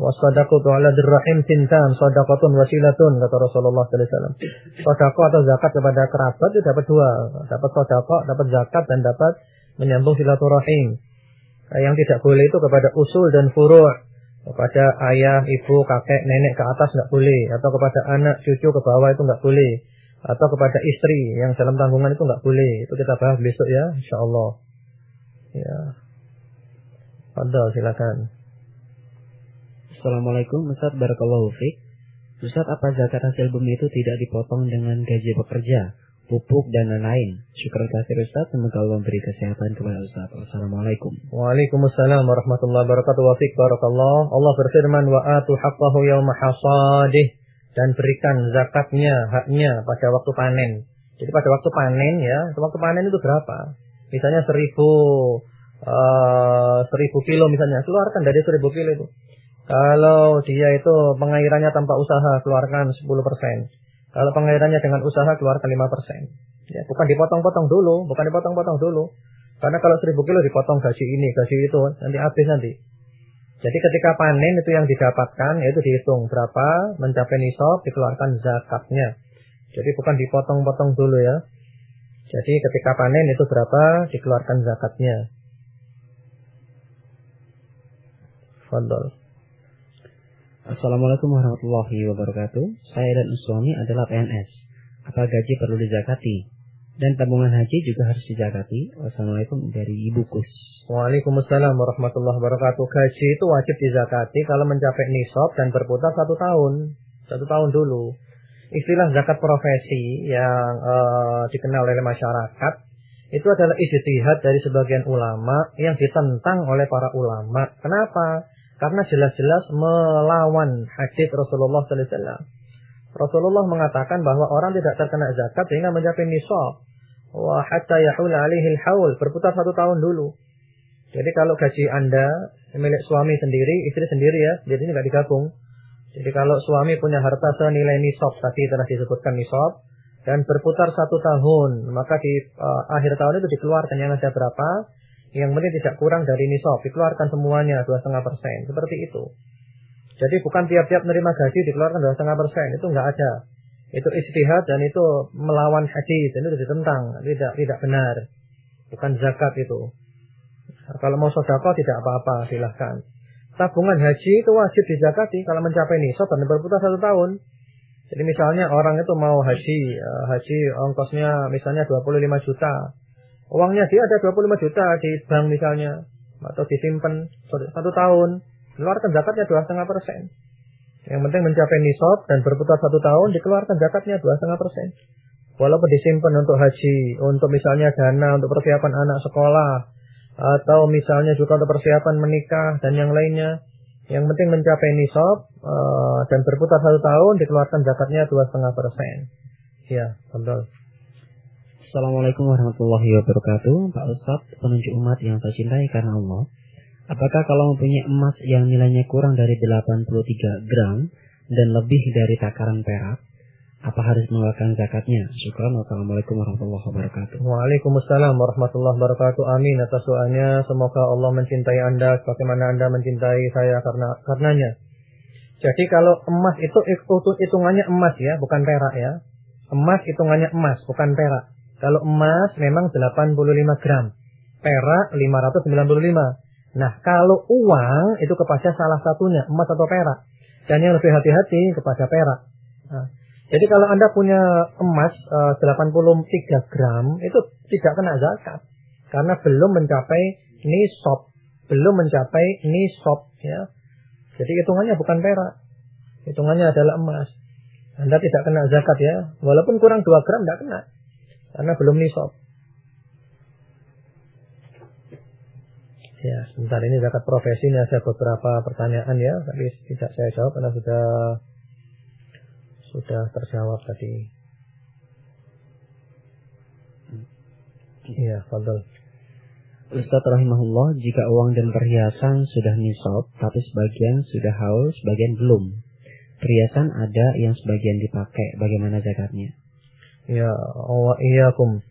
Wasadaqatu ala dirrahim tintan sadaqatun wasilatun kata Rasulullah wasallam. Sedekah atau zakat kepada kerabat itu dapat dua, dapat sedekah, dapat zakat dan dapat menyambung silaturahim. Nah, yang tidak boleh itu kepada usul dan furu' kepada ayah, ibu, kakek, nenek ke atas nggak boleh atau kepada anak, cucu ke bawah itu nggak boleh atau kepada istri yang dalam tanggungan itu nggak boleh. Itu kita bahas besok ya, insyaallah. Ya. Padahal silakan. Assalamualaikum Ustaz. Barakallahu Fik Ustaz apa zakat hasil bumi itu tidak dipotong dengan gaji pekerja Pupuk dan lain-lain? Syukur kasih Ustaz. Semoga Allah memberi kesehatan kepada Ustaz. Assalamualaikum Waalaikumsalam warahmatullahi wabarakatuh. Wafik barakallah. Allah berfirman Wa atu haqqahu yawma hasadih. Dan berikan zakatnya Haknya pada waktu panen. Jadi pada waktu panen ya Waktu panen itu berapa? Misalnya seribu uh, Seribu kilo misalnya. Keluarkan dari seribu kilo itu kalau dia itu pengairannya tanpa usaha keluarkan 10%. Kalau pengairannya dengan usaha keluarkan 5%. Ya, bukan dipotong-potong dulu, bukan dipotong-potong dulu. Karena kalau 1000 kilo dipotong gaji ini, gaji itu, nanti habis nanti. Jadi ketika panen itu yang didapatkan yaitu dihitung berapa mencapai nisab dikeluarkan zakatnya. Jadi bukan dipotong-potong dulu ya. Jadi ketika panen itu berapa dikeluarkan zakatnya. Fadol. Assalamualaikum warahmatullahi wabarakatuh. Saya dan suami adalah PNS. Apa gaji perlu dizakati? Dan tabungan haji juga harus dizakati. Wassalamualaikum dari Ibu Kus. Waalaikumsalam warahmatullahi wabarakatuh. Gaji itu wajib dizakati kalau mencapai nisab dan berputar satu tahun. Satu tahun dulu. Istilah zakat profesi yang uh, dikenal oleh masyarakat itu adalah ijtihad dari sebagian ulama yang ditentang oleh para ulama. Kenapa? Karena jelas-jelas melawan hadis Rasulullah sallallahu alaihi wasallam. Rasulullah mengatakan bahwa orang tidak terkena zakat sehingga mencapai nisab. Wa hatta yahul haul berputar satu tahun dulu. Jadi kalau gaji Anda milik suami sendiri, istri sendiri ya, jadi ini nggak digabung. Jadi kalau suami punya harta senilai nisab tadi telah disebutkan nisab dan berputar satu tahun, maka di uh, akhir tahun itu dikeluarkan yang ada berapa? Yang penting tidak kurang dari nisab, dikeluarkan semuanya dua setengah persen, seperti itu. Jadi bukan tiap-tiap menerima gaji dikeluarkan dua setengah persen, itu nggak ada. Itu istihad dan itu melawan hadis, itu ditentang, tidak tidak benar. Bukan zakat itu. Kalau mau sodako tidak apa-apa, silahkan. Tabungan haji itu wajib dizakati kalau mencapai nisab dan berputar satu tahun. Jadi misalnya orang itu mau haji, eh, haji ongkosnya misalnya 25 juta. Uangnya dia ada 25 juta di bank misalnya. Atau disimpan satu tahun. Keluarkan zakatnya dua setengah persen. Yang penting mencapai nisab dan berputar satu tahun dikeluarkan zakatnya dua setengah persen. Walaupun disimpan untuk haji, untuk misalnya dana untuk persiapan anak sekolah, atau misalnya juga untuk persiapan menikah dan yang lainnya. Yang penting mencapai nisab uh, dan berputar satu tahun dikeluarkan zakatnya dua setengah persen. Ya, betul. Assalamualaikum warahmatullahi wabarakatuh Pak Ustadz, penunjuk umat yang saya cintai karena Allah Apakah kalau mempunyai emas yang nilainya kurang dari 83 gram Dan lebih dari takaran perak apa harus mengeluarkan zakatnya? Syukran. Wassalamualaikum warahmatullahi wabarakatuh. Waalaikumsalam warahmatullahi wabarakatuh. Amin atas doanya. Semoga Allah mencintai Anda sebagaimana Anda mencintai saya karena karenanya. Jadi kalau emas itu hitungannya emas ya, bukan perak ya. Emas hitungannya emas, bukan perak. Kalau emas memang 85 gram. Perak 595. Nah, kalau uang itu kepada salah satunya, emas atau perak. Dan yang lebih hati-hati kepada perak. Nah, jadi kalau Anda punya emas eh, 83 gram itu tidak kena zakat karena belum mencapai nisab, belum mencapai nisab ya. Jadi hitungannya bukan perak. Hitungannya adalah emas. Anda tidak kena zakat ya, walaupun kurang 2 gram tidak kena karena belum nisab. Ya, sebentar ini zakat profesi ini ada beberapa pertanyaan ya, tapi tidak saya jawab karena sudah sudah terjawab tadi. Iya, Fadl. Ustaz rahimahullah, jika uang dan perhiasan sudah nisab, tapi sebagian sudah haul, sebagian belum. Perhiasan ada yang sebagian dipakai, bagaimana zakatnya? Ya, Allah kum.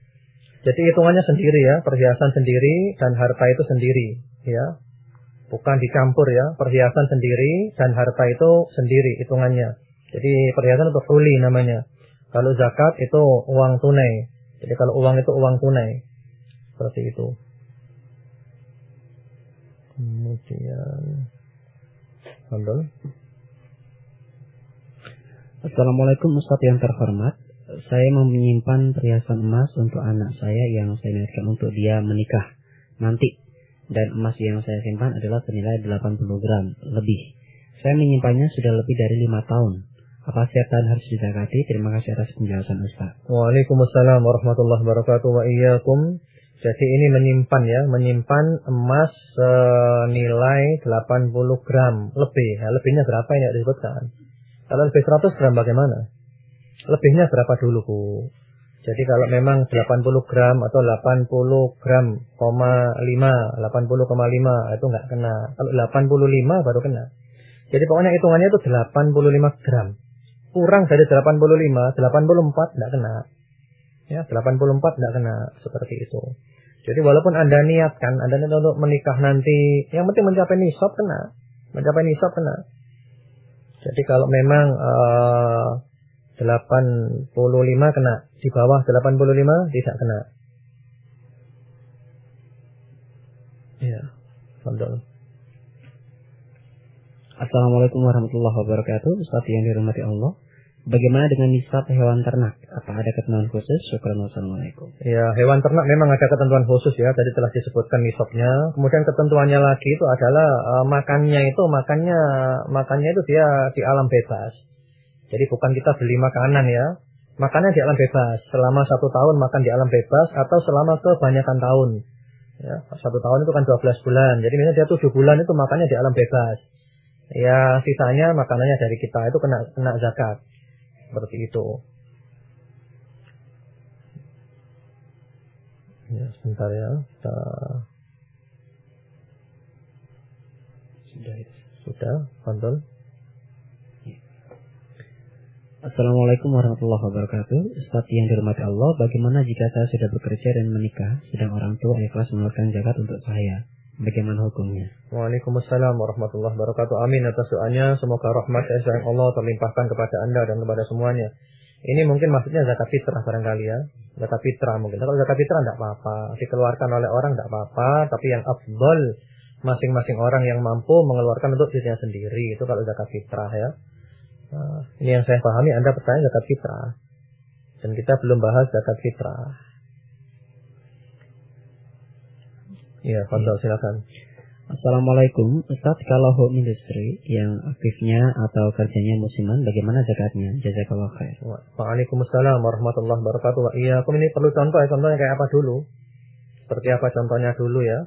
Jadi hitungannya sendiri ya, perhiasan sendiri dan harta itu sendiri, ya. Bukan dicampur ya, perhiasan sendiri dan harta itu sendiri hitungannya. Jadi perhiasan itu huli namanya. Kalau zakat itu uang tunai. Jadi kalau uang itu uang tunai. Seperti itu. Kemudian Handel. Assalamualaikum Ustaz yang terhormat. Saya menyimpan perhiasan emas untuk anak saya yang saya niatkan untuk dia menikah nanti. Dan emas yang saya simpan adalah senilai 80 gram lebih. Saya menyimpannya sudah lebih dari lima tahun. Apa siapkan harus dizakati? Terima kasih atas penjelasan Ustaz. Waalaikumsalam warahmatullahi wabarakatuh wa iyyakum. Jadi ini menyimpan ya, menyimpan emas senilai 80 gram lebih. Ya, lebihnya berapa ini disebutkan? Kalau lebih 100 gram bagaimana? Lebihnya berapa dulu, Bu? Jadi kalau memang 80 gram atau 80 gram, koma 5, 80,5 itu enggak kena. Kalau 85 baru kena. Jadi pokoknya hitungannya itu 85 gram kurang dari 85, 84 tidak kena. Ya, 84 tidak kena seperti itu. Jadi walaupun Anda niatkan, Anda niat untuk menikah nanti, yang penting mencapai nisab kena. Mencapai nisab kena. Jadi kalau memang uh, 85 kena, di bawah 85 tidak kena. Ya, Alhamdulillah. Assalamualaikum warahmatullahi wabarakatuh. Ustaz yang dirahmati Allah. Bagaimana dengan nisab hewan ternak? Apa ada ketentuan khusus? Syukran wassalamualaikum. Ya, hewan ternak memang ada ketentuan khusus ya. Tadi telah disebutkan nisabnya. Kemudian ketentuannya lagi itu adalah uh, makannya itu makannya makannya itu dia di alam bebas. Jadi bukan kita beli makanan ya. Makannya di alam bebas. Selama satu tahun makan di alam bebas atau selama kebanyakan tahun. Ya, satu tahun itu kan 12 bulan. Jadi misalnya dia tujuh bulan itu makannya di alam bebas ya sisanya makanannya dari kita itu kena kena zakat seperti itu ya sebentar ya kita sudah sudah kontrol Assalamualaikum warahmatullahi wabarakatuh Ustaz yang dirahmati Allah Bagaimana jika saya sudah bekerja dan menikah Sedang orang tua ikhlas mengeluarkan zakat untuk saya Bagaimana hukumnya? Waalaikumsalam warahmatullahi wabarakatuh. Amin atas doanya. Semoga rahmat dan sayang Allah terlimpahkan kepada Anda dan kepada semuanya. Ini mungkin maksudnya zakat fitrah barangkali ya. Zakat fitrah mungkin. Kalau zakat fitrah tidak apa-apa. Dikeluarkan oleh orang tidak apa-apa. Tapi yang afdol masing-masing orang yang mampu mengeluarkan untuk dirinya sendiri. Itu kalau zakat fitrah ya. Nah, ini yang saya pahami Anda bertanya zakat fitrah. Dan kita belum bahas zakat fitrah. Iya, Fadol silakan. Assalamualaikum, Ustaz kalau home industry yang aktifnya atau kerjanya musiman bagaimana zakatnya? Jazakallah khair. Waalaikumsalam warahmatullahi wabarakatuh. Iya, aku ini perlu contoh ya, contohnya kayak apa dulu? Seperti apa contohnya dulu ya?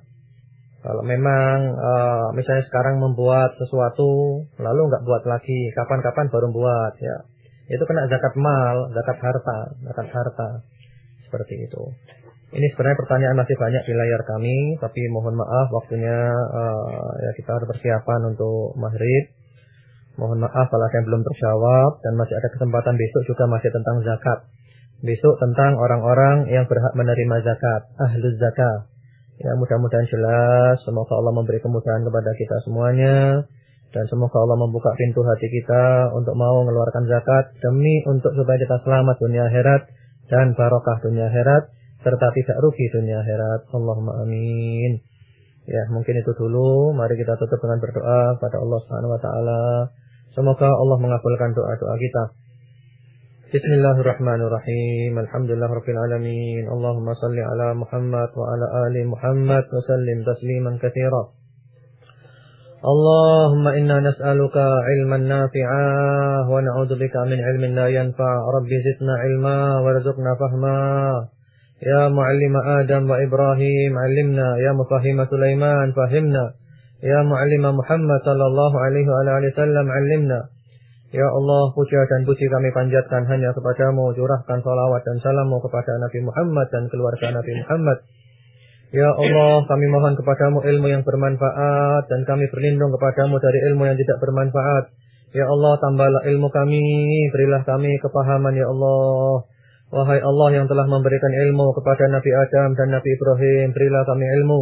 Kalau memang uh, misalnya sekarang membuat sesuatu lalu nggak buat lagi, kapan-kapan baru buat ya. Itu kena zakat mal, zakat harta, zakat harta. Seperti itu. Ini sebenarnya pertanyaan masih banyak di layar kami, tapi mohon maaf waktunya uh, ya kita harus persiapan untuk maghrib. Mohon maaf kalau yang belum terjawab dan masih ada kesempatan besok juga masih tentang zakat. Besok tentang orang-orang yang berhak menerima zakat, ahlul zakat. Ya mudah-mudahan jelas, semoga Allah memberi kemudahan kepada kita semuanya dan semoga Allah membuka pintu hati kita untuk mau mengeluarkan zakat demi untuk supaya kita selamat dunia akhirat dan barokah dunia akhirat serta tidak rugi dunia akhirat. Allahumma amin. Ya, mungkin itu dulu. Mari kita tutup dengan berdoa kepada Allah taala. Semoga Allah mengabulkan doa-doa kita. Bismillahirrahmanirrahim. Alhamdulillahirabbil alamin. Allahumma salli ala Muhammad wa ala ali Muhammad wa sallim tasliman. Allahumma inna nas'aluka ilman nafi'a wa na'udzu bika min ilmin la yanfa'. Rabbi ilma warzuqna fahma. Ya muallima Adam wa Ibrahim 'allimna ya Sulaiman fahimna. Ya muallima Muhammad sallallahu alaihi wasallam 'allimna. Ya Allah, puja dan puji kami panjatkan hanya kepadamu, curahkan salawat dan salammu kepada Nabi Muhammad dan keluarga Nabi Muhammad. Ya Allah, kami mohon kepadamu ilmu yang bermanfaat dan kami berlindung kepadamu dari ilmu yang tidak bermanfaat. Ya Allah, tambahlah ilmu kami, berilah kami kepahaman ya Allah. Wahai Allah yang telah memberikan ilmu kepada Nabi Adam dan Nabi Ibrahim, berilah kami ilmu.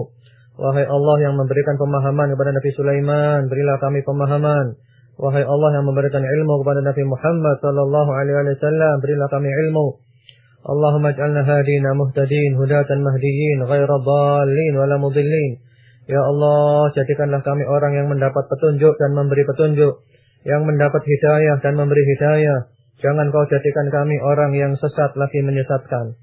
Wahai Allah yang memberikan pemahaman kepada Nabi Sulaiman, berilah kami pemahaman. Wahai Allah yang memberikan ilmu kepada Nabi Muhammad sallallahu alaihi wasallam, berilah kami ilmu. Allahumma ij'alna hadina muhtadin, hudatan mahdiyin, ghaira dhalin wala mudillin. Ya Allah, jadikanlah kami orang yang mendapat petunjuk dan memberi petunjuk, yang mendapat hidayah dan memberi hidayah. Jangan kau jadikan kami orang yang sesat lagi menyesatkan.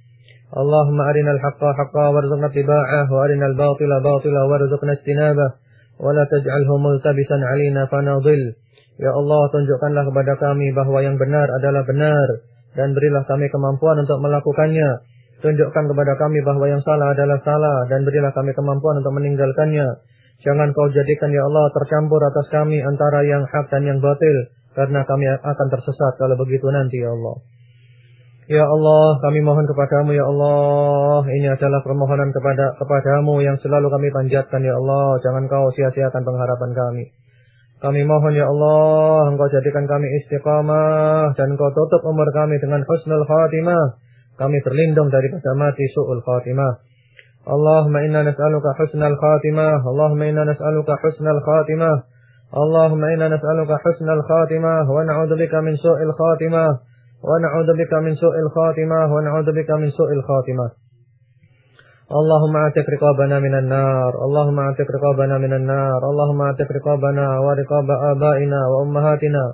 Allahumma arinal haqqa haqqa warzuqna tiba'ah wa arinal batila batila warzuqna istinabah wa la taj'alhu multabisan alina fanadhil. Ya Allah, tunjukkanlah kepada kami bahwa yang benar adalah benar dan berilah kami kemampuan untuk melakukannya. Tunjukkan kepada kami bahwa yang salah adalah salah dan berilah kami kemampuan untuk meninggalkannya. Jangan kau jadikan ya Allah tercampur atas kami antara yang hak dan yang batil karena kami akan tersesat kalau begitu nanti ya Allah. Ya Allah, kami mohon kepadamu ya Allah. Ini adalah permohonan kepada kepadamu yang selalu kami panjatkan ya Allah. Jangan kau sia-siakan pengharapan kami. Kami mohon ya Allah, Engkau jadikan kami istiqamah dan Engkau tutup umur kami dengan husnul khatimah. Kami berlindung daripada mati su'ul khatimah. Allahumma inna nas'aluka husnal khatimah. Allahumma inna nas'aluka husnal khatimah. Allahumma inna nas'aluka husnal khatimah wa na'udzu bika min su'il khatimah. Wa na'udzu bika min su'il khatimah wa na'udzu bika min su'il khatimah. اللهم اعتق رقابنا من النار اللهم اعتق رقابنا من النار اللهم اعتق رقابنا ورقاب آبائنا وأمهاتنا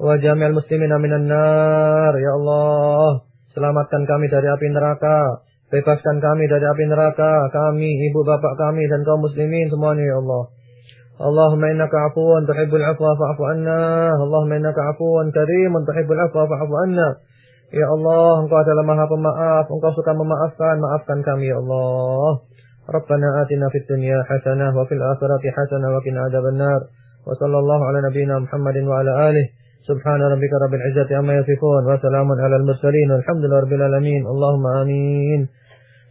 وجميع المسلمين من النار ya Allah selamatkan kami dari api neraka bebaskan kami dari api neraka kami ibu bapak kami dan kaum muslimin semuanya ya Allah Allahumma innaka afuwan tuhibbul afwa fa'fu anna Allahumma innaka afuwan karimun tuhibbul afwa fa'fu anna Ya Allah, Engkau adalah Maha Pemaaf, Engkau suka memaafkan, maafkan kami ya Allah. Rabbana atina fid dunya hasanah wa fil akhirati hasanah wa qina adzabannar. Wa sallallahu ala nabiyyina Muhammadin wa ala alihi. Subhana rabbika rabbil izzati amma yasifun wa salamun ala al mursalin. walhamdulillahi rabbil alamin. Allahumma amin.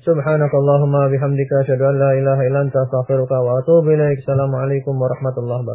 Subhanakallahumma bihamdika asyhadu an la ilaha illa anta astaghfiruka wa atubu ilaik. Assalamualaikum warahmatullahi wabarakatuh.